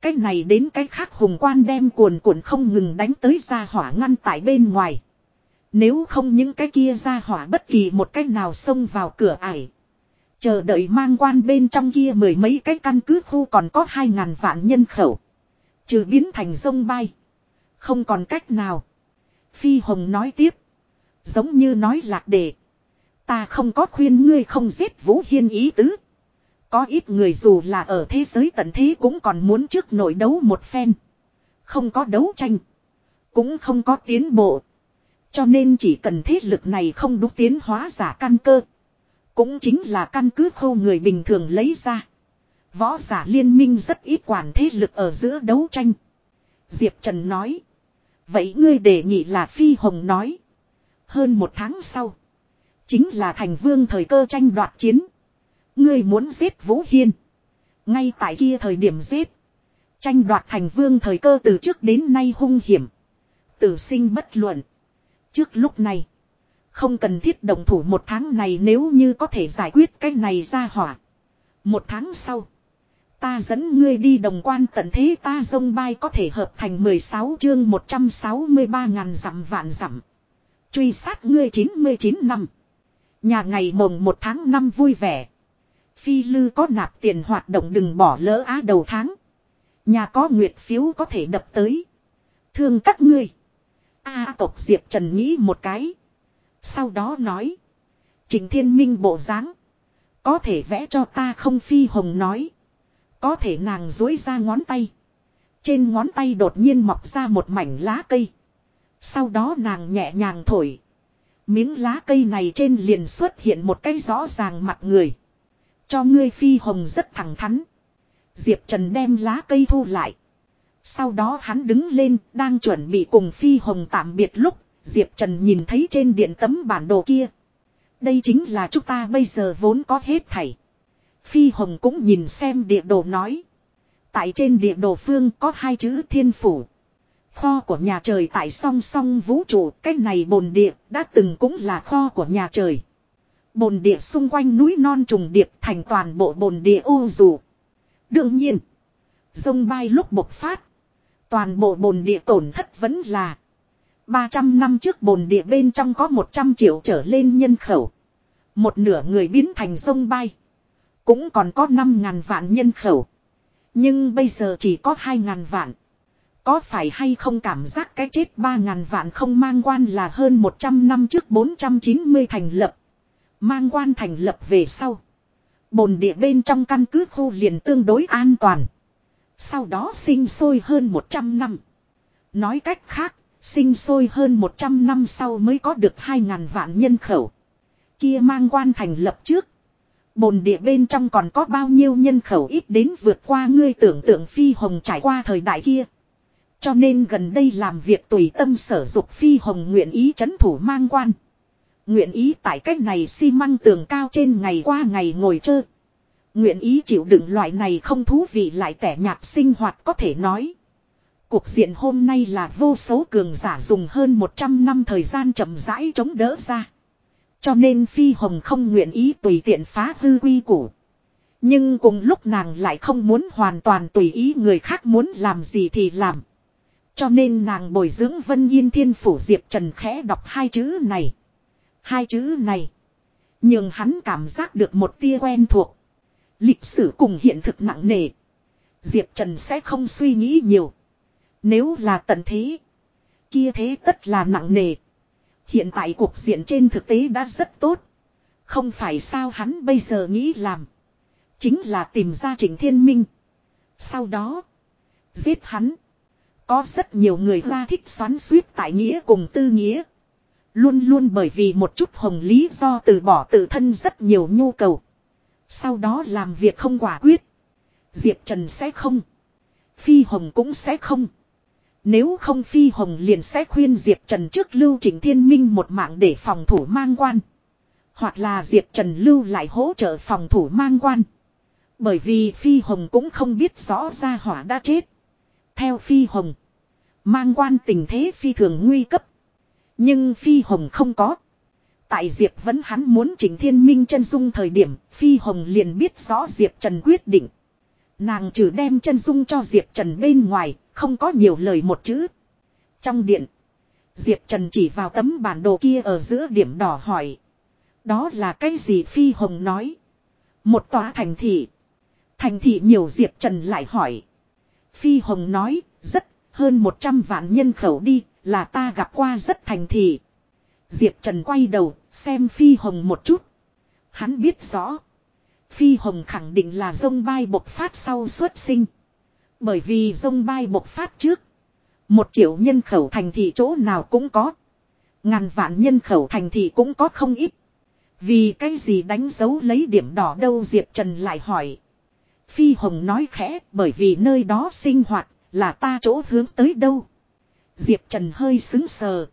Cái này đến cái khác hùng quan đem cuồn cuộn không ngừng đánh tới ra hỏa ngăn tại bên ngoài. Nếu không những cái kia ra hỏa bất kỳ một cách nào xông vào cửa ải. Chờ đợi mang quan bên trong kia mười mấy cái căn cứ khu còn có hai ngàn vạn nhân khẩu. Trừ biến thành sông bay. Không còn cách nào. Phi Hồng nói tiếp. Giống như nói lạc đề. Ta không có khuyên ngươi không giết Vũ Hiên ý tứ. Có ít người dù là ở thế giới tận thế cũng còn muốn trước nội đấu một phen. Không có đấu tranh. Cũng không có tiến bộ. Cho nên chỉ cần thế lực này không đúng tiến hóa giả căn cơ. Cũng chính là căn cứ khâu người bình thường lấy ra. Võ giả liên minh rất ít quản thế lực ở giữa đấu tranh. Diệp Trần nói. Vậy ngươi đề nghị là Phi Hồng nói. Hơn một tháng sau. Chính là thành vương thời cơ tranh đoạt chiến. Ngươi muốn giết Vũ Hiên. Ngay tại kia thời điểm giết. Tranh đoạt thành vương thời cơ từ trước đến nay hung hiểm. Tử sinh bất luận. Trước lúc này. Không cần thiết động thủ một tháng này nếu như có thể giải quyết cái này ra hỏa. Một tháng sau. Ta dẫn ngươi đi đồng quan tận thế ta dông bay có thể hợp thành 16 chương 163 ngàn dặm vạn dặm. Truy sát ngươi 99 năm. Nhà ngày mồng một tháng năm vui vẻ. Phi lư có nạp tiền hoạt động đừng bỏ lỡ á đầu tháng. Nhà có nguyệt phiếu có thể đập tới. Thương các ngươi. A à, tộc Diệp Trần nghĩ một cái. Sau đó nói. Trình thiên minh bộ dáng Có thể vẽ cho ta không phi hồng nói. Có thể nàng dối ra ngón tay. Trên ngón tay đột nhiên mọc ra một mảnh lá cây. Sau đó nàng nhẹ nhàng thổi. Miếng lá cây này trên liền xuất hiện một cái rõ ràng mặt người. Cho ngươi phi hồng rất thẳng thắn. Diệp Trần đem lá cây thu lại. Sau đó hắn đứng lên, đang chuẩn bị cùng phi hồng tạm biệt lúc, Diệp Trần nhìn thấy trên điện tấm bản đồ kia. Đây chính là chúng ta bây giờ vốn có hết thảy. Phi hồng cũng nhìn xem địa đồ nói. Tại trên địa đồ phương có hai chữ thiên phủ. Kho của nhà trời tại song song vũ trụ, cái này bồn địa đã từng cũng là kho của nhà trời. Bồn địa xung quanh núi non trùng điệp thành toàn bộ bồn địa ô dù. Đương nhiên, dông bay lúc bộc phát. Toàn bộ bồn địa tổn thất vẫn là 300 năm trước bồn địa bên trong có 100 triệu trở lên nhân khẩu. Một nửa người biến thành sông bay. Cũng còn có 5.000 vạn nhân khẩu. Nhưng bây giờ chỉ có 2.000 vạn. Có phải hay không cảm giác cái chết 3.000 vạn không mang quan là hơn 100 năm trước 490 thành lập. Mang quan thành lập về sau. Bồn địa bên trong căn cứ khu liền tương đối an toàn. Sau đó sinh sôi hơn 100 năm. Nói cách khác, sinh sôi hơn 100 năm sau mới có được 2.000 vạn nhân khẩu. Kia mang quan thành lập trước. Bồn địa bên trong còn có bao nhiêu nhân khẩu ít đến vượt qua ngươi tưởng tượng phi hồng trải qua thời đại kia. Cho nên gần đây làm việc tùy tâm sở dục phi hồng nguyện ý chấn thủ mang quan. Nguyện ý tại cách này xi măng tường cao trên ngày qua ngày ngồi chơi. Nguyện ý chịu đựng loại này không thú vị lại tẻ nhạt sinh hoạt có thể nói. Cuộc diện hôm nay là vô số cường giả dùng hơn 100 năm thời gian chậm rãi chống đỡ ra. Cho nên Phi Hồng không nguyện ý tùy tiện phá hư quy củ. Nhưng cùng lúc nàng lại không muốn hoàn toàn tùy ý người khác muốn làm gì thì làm. Cho nên nàng bồi dưỡng Vân Yên Thiên Phủ Diệp Trần khẽ đọc hai chữ này. Hai chữ này. Nhưng hắn cảm giác được một tia quen thuộc. Lịch sử cùng hiện thực nặng nề. Diệp Trần sẽ không suy nghĩ nhiều. Nếu là tận thế. Kia thế tất là nặng nề. Hiện tại cuộc diện trên thực tế đã rất tốt. Không phải sao hắn bây giờ nghĩ làm. Chính là tìm ra Trịnh Thiên Minh. Sau đó. Giết hắn. Có rất nhiều người la thích xoắn suýt tại nghĩa cùng tư nghĩa. Luôn luôn bởi vì một chút hồng lý do từ bỏ tự thân rất nhiều nhu cầu. Sau đó làm việc không quả quyết. Diệp Trần sẽ không. Phi Hồng cũng sẽ không. Nếu không Phi Hồng liền sẽ khuyên Diệp Trần trước lưu trình Thiên Minh một mạng để phòng thủ mang quan. Hoặc là Diệp Trần lưu lại hỗ trợ phòng thủ mang quan. Bởi vì Phi Hồng cũng không biết rõ ra hỏa đã chết. Theo Phi Hồng. Mang quan tình thế phi thường nguy cấp. Nhưng Phi Hồng không có. Tại Diệp vẫn hắn muốn chỉnh thiên minh chân dung thời điểm, Phi Hồng liền biết rõ Diệp Trần quyết định. Nàng trừ đem chân dung cho Diệp Trần bên ngoài, không có nhiều lời một chữ. Trong điện, Diệp Trần chỉ vào tấm bản đồ kia ở giữa điểm đỏ hỏi. Đó là cái gì Phi Hồng nói? Một tòa thành thị. Thành thị nhiều Diệp Trần lại hỏi. Phi Hồng nói, rất, hơn 100 vạn nhân khẩu đi, là ta gặp qua rất thành thị. Diệp Trần quay đầu, xem Phi Hồng một chút. Hắn biết rõ. Phi Hồng khẳng định là dông bay bộc phát sau xuất sinh. Bởi vì dông bay bộc phát trước. Một triệu nhân khẩu thành thị chỗ nào cũng có. Ngàn vạn nhân khẩu thành thị cũng có không ít. Vì cái gì đánh dấu lấy điểm đỏ đâu Diệp Trần lại hỏi. Phi Hồng nói khẽ bởi vì nơi đó sinh hoạt là ta chỗ hướng tới đâu. Diệp Trần hơi xứng sờ.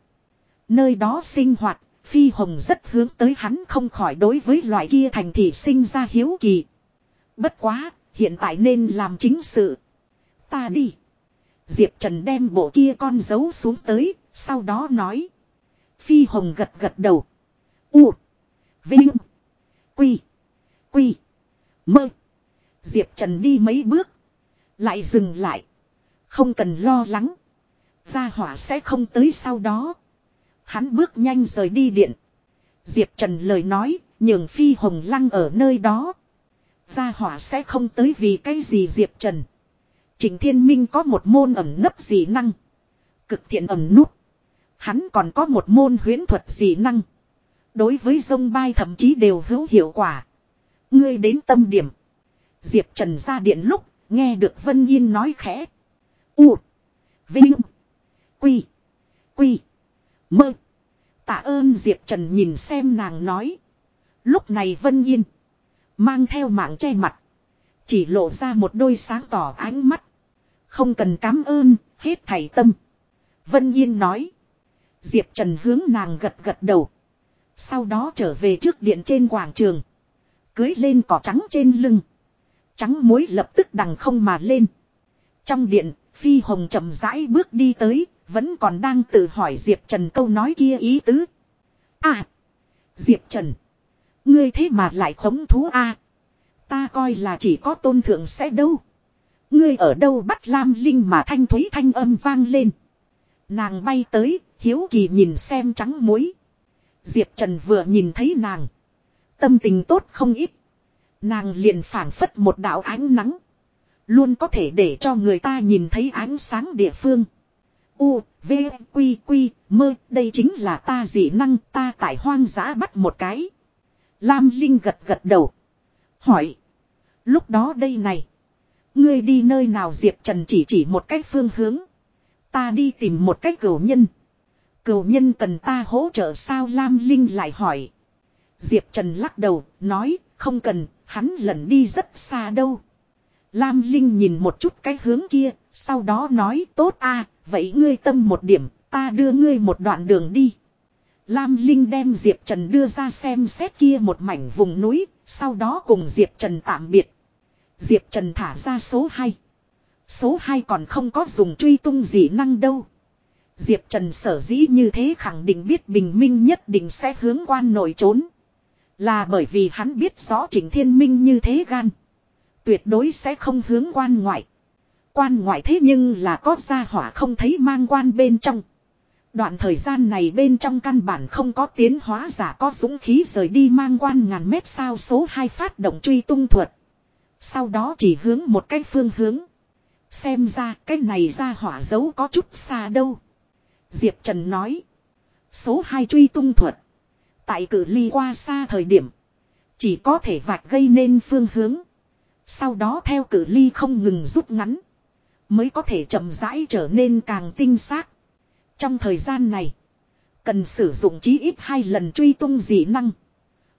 Nơi đó sinh hoạt, Phi Hồng rất hướng tới hắn không khỏi đối với loại kia thành thị sinh ra hiếu kỳ. Bất quá, hiện tại nên làm chính sự. Ta đi. Diệp Trần đem bộ kia con dấu xuống tới, sau đó nói. Phi Hồng gật gật đầu. U. Vinh. Quy. Quy. Mơ. Diệp Trần đi mấy bước. Lại dừng lại. Không cần lo lắng. Gia hỏa sẽ không tới sau đó. Hắn bước nhanh rời đi điện. Diệp Trần lời nói, nhường Phi Hồng Lăng ở nơi đó. Gia hỏa sẽ không tới vì cái gì Diệp Trần. Trình Thiên Minh có một môn ẩm nấp dị năng. Cực thiện ẩm nút. Hắn còn có một môn huyễn thuật dị năng. Đối với dông bay thậm chí đều hữu hiệu quả. Ngươi đến tâm điểm. Diệp Trần ra điện lúc, nghe được Vân Yên nói khẽ. U. Vinh. Quy. Quy. Mơ. Tạ ơn Diệp Trần nhìn xem nàng nói. Lúc này Vân Yên. Mang theo mạng che mặt. Chỉ lộ ra một đôi sáng tỏ ánh mắt. Không cần cảm ơn, hết thảy tâm. Vân Yên nói. Diệp Trần hướng nàng gật gật đầu. Sau đó trở về trước điện trên quảng trường. Cưới lên cỏ trắng trên lưng. Trắng muối lập tức đằng không mà lên. Trong điện, Phi Hồng chậm rãi bước đi tới, vẫn còn đang tự hỏi Diệp Trần câu nói kia ý tứ. À! Diệp Trần! Ngươi thế mà lại khống thú a Ta coi là chỉ có tôn thượng sẽ đâu. Ngươi ở đâu bắt Lam Linh mà thanh thúy thanh âm vang lên. Nàng bay tới, hiếu kỳ nhìn xem trắng muối. Diệp Trần vừa nhìn thấy nàng. Tâm tình tốt không ít. Nàng liền phản phất một đạo ánh nắng. Luôn có thể để cho người ta nhìn thấy ánh sáng địa phương. U, V, Quy, Quy, mơ, đây chính là ta dị năng ta tại hoang dã bắt một cái. Lam Linh gật gật đầu. Hỏi. Lúc đó đây này. Ngươi đi nơi nào Diệp Trần chỉ chỉ một cách phương hướng. Ta đi tìm một cách cửu nhân. Cửu nhân cần ta hỗ trợ sao Lam Linh lại hỏi. Diệp Trần lắc đầu, nói, không cần, hắn lần đi rất xa đâu. Lam Linh nhìn một chút cái hướng kia, sau đó nói tốt a vậy ngươi tâm một điểm, ta đưa ngươi một đoạn đường đi. Lam Linh đem Diệp Trần đưa ra xem xét kia một mảnh vùng núi, sau đó cùng Diệp Trần tạm biệt. Diệp Trần thả ra số 2. Số 2 còn không có dùng truy tung gì năng đâu. Diệp Trần sở dĩ như thế khẳng định biết bình minh nhất định sẽ hướng quan nội trốn. Là bởi vì hắn biết rõ Trịnh Thiên Minh như thế gan. Tuyệt đối sẽ không hướng quan ngoại. Quan ngoại thế nhưng là có gia hỏa không thấy mang quan bên trong. Đoạn thời gian này bên trong căn bản không có tiến hóa giả có dũng khí rời đi mang quan ngàn mét sao số 2 phát động truy tung thuật. Sau đó chỉ hướng một cái phương hướng. Xem ra cái này ra hỏa dấu có chút xa đâu. Diệp Trần nói. Số 2 truy tung thuật. Tại cử ly qua xa thời điểm. Chỉ có thể vạch gây nên phương hướng. Sau đó theo cử ly không ngừng rút ngắn. Mới có thể chậm rãi trở nên càng tinh xác. Trong thời gian này. Cần sử dụng chí ít hai lần truy tung dị năng.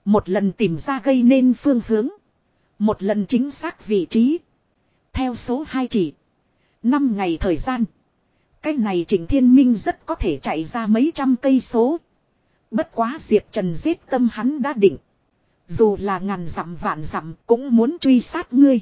Một lần tìm ra gây nên phương hướng. Một lần chính xác vị trí. Theo số 2 chỉ. 5 ngày thời gian. Cái này Trịnh Thiên Minh rất có thể chạy ra mấy trăm cây số. Bất quá Diệp Trần giết tâm hắn đã định. Dù là ngàn dặm vạn dặm cũng muốn truy sát ngươi.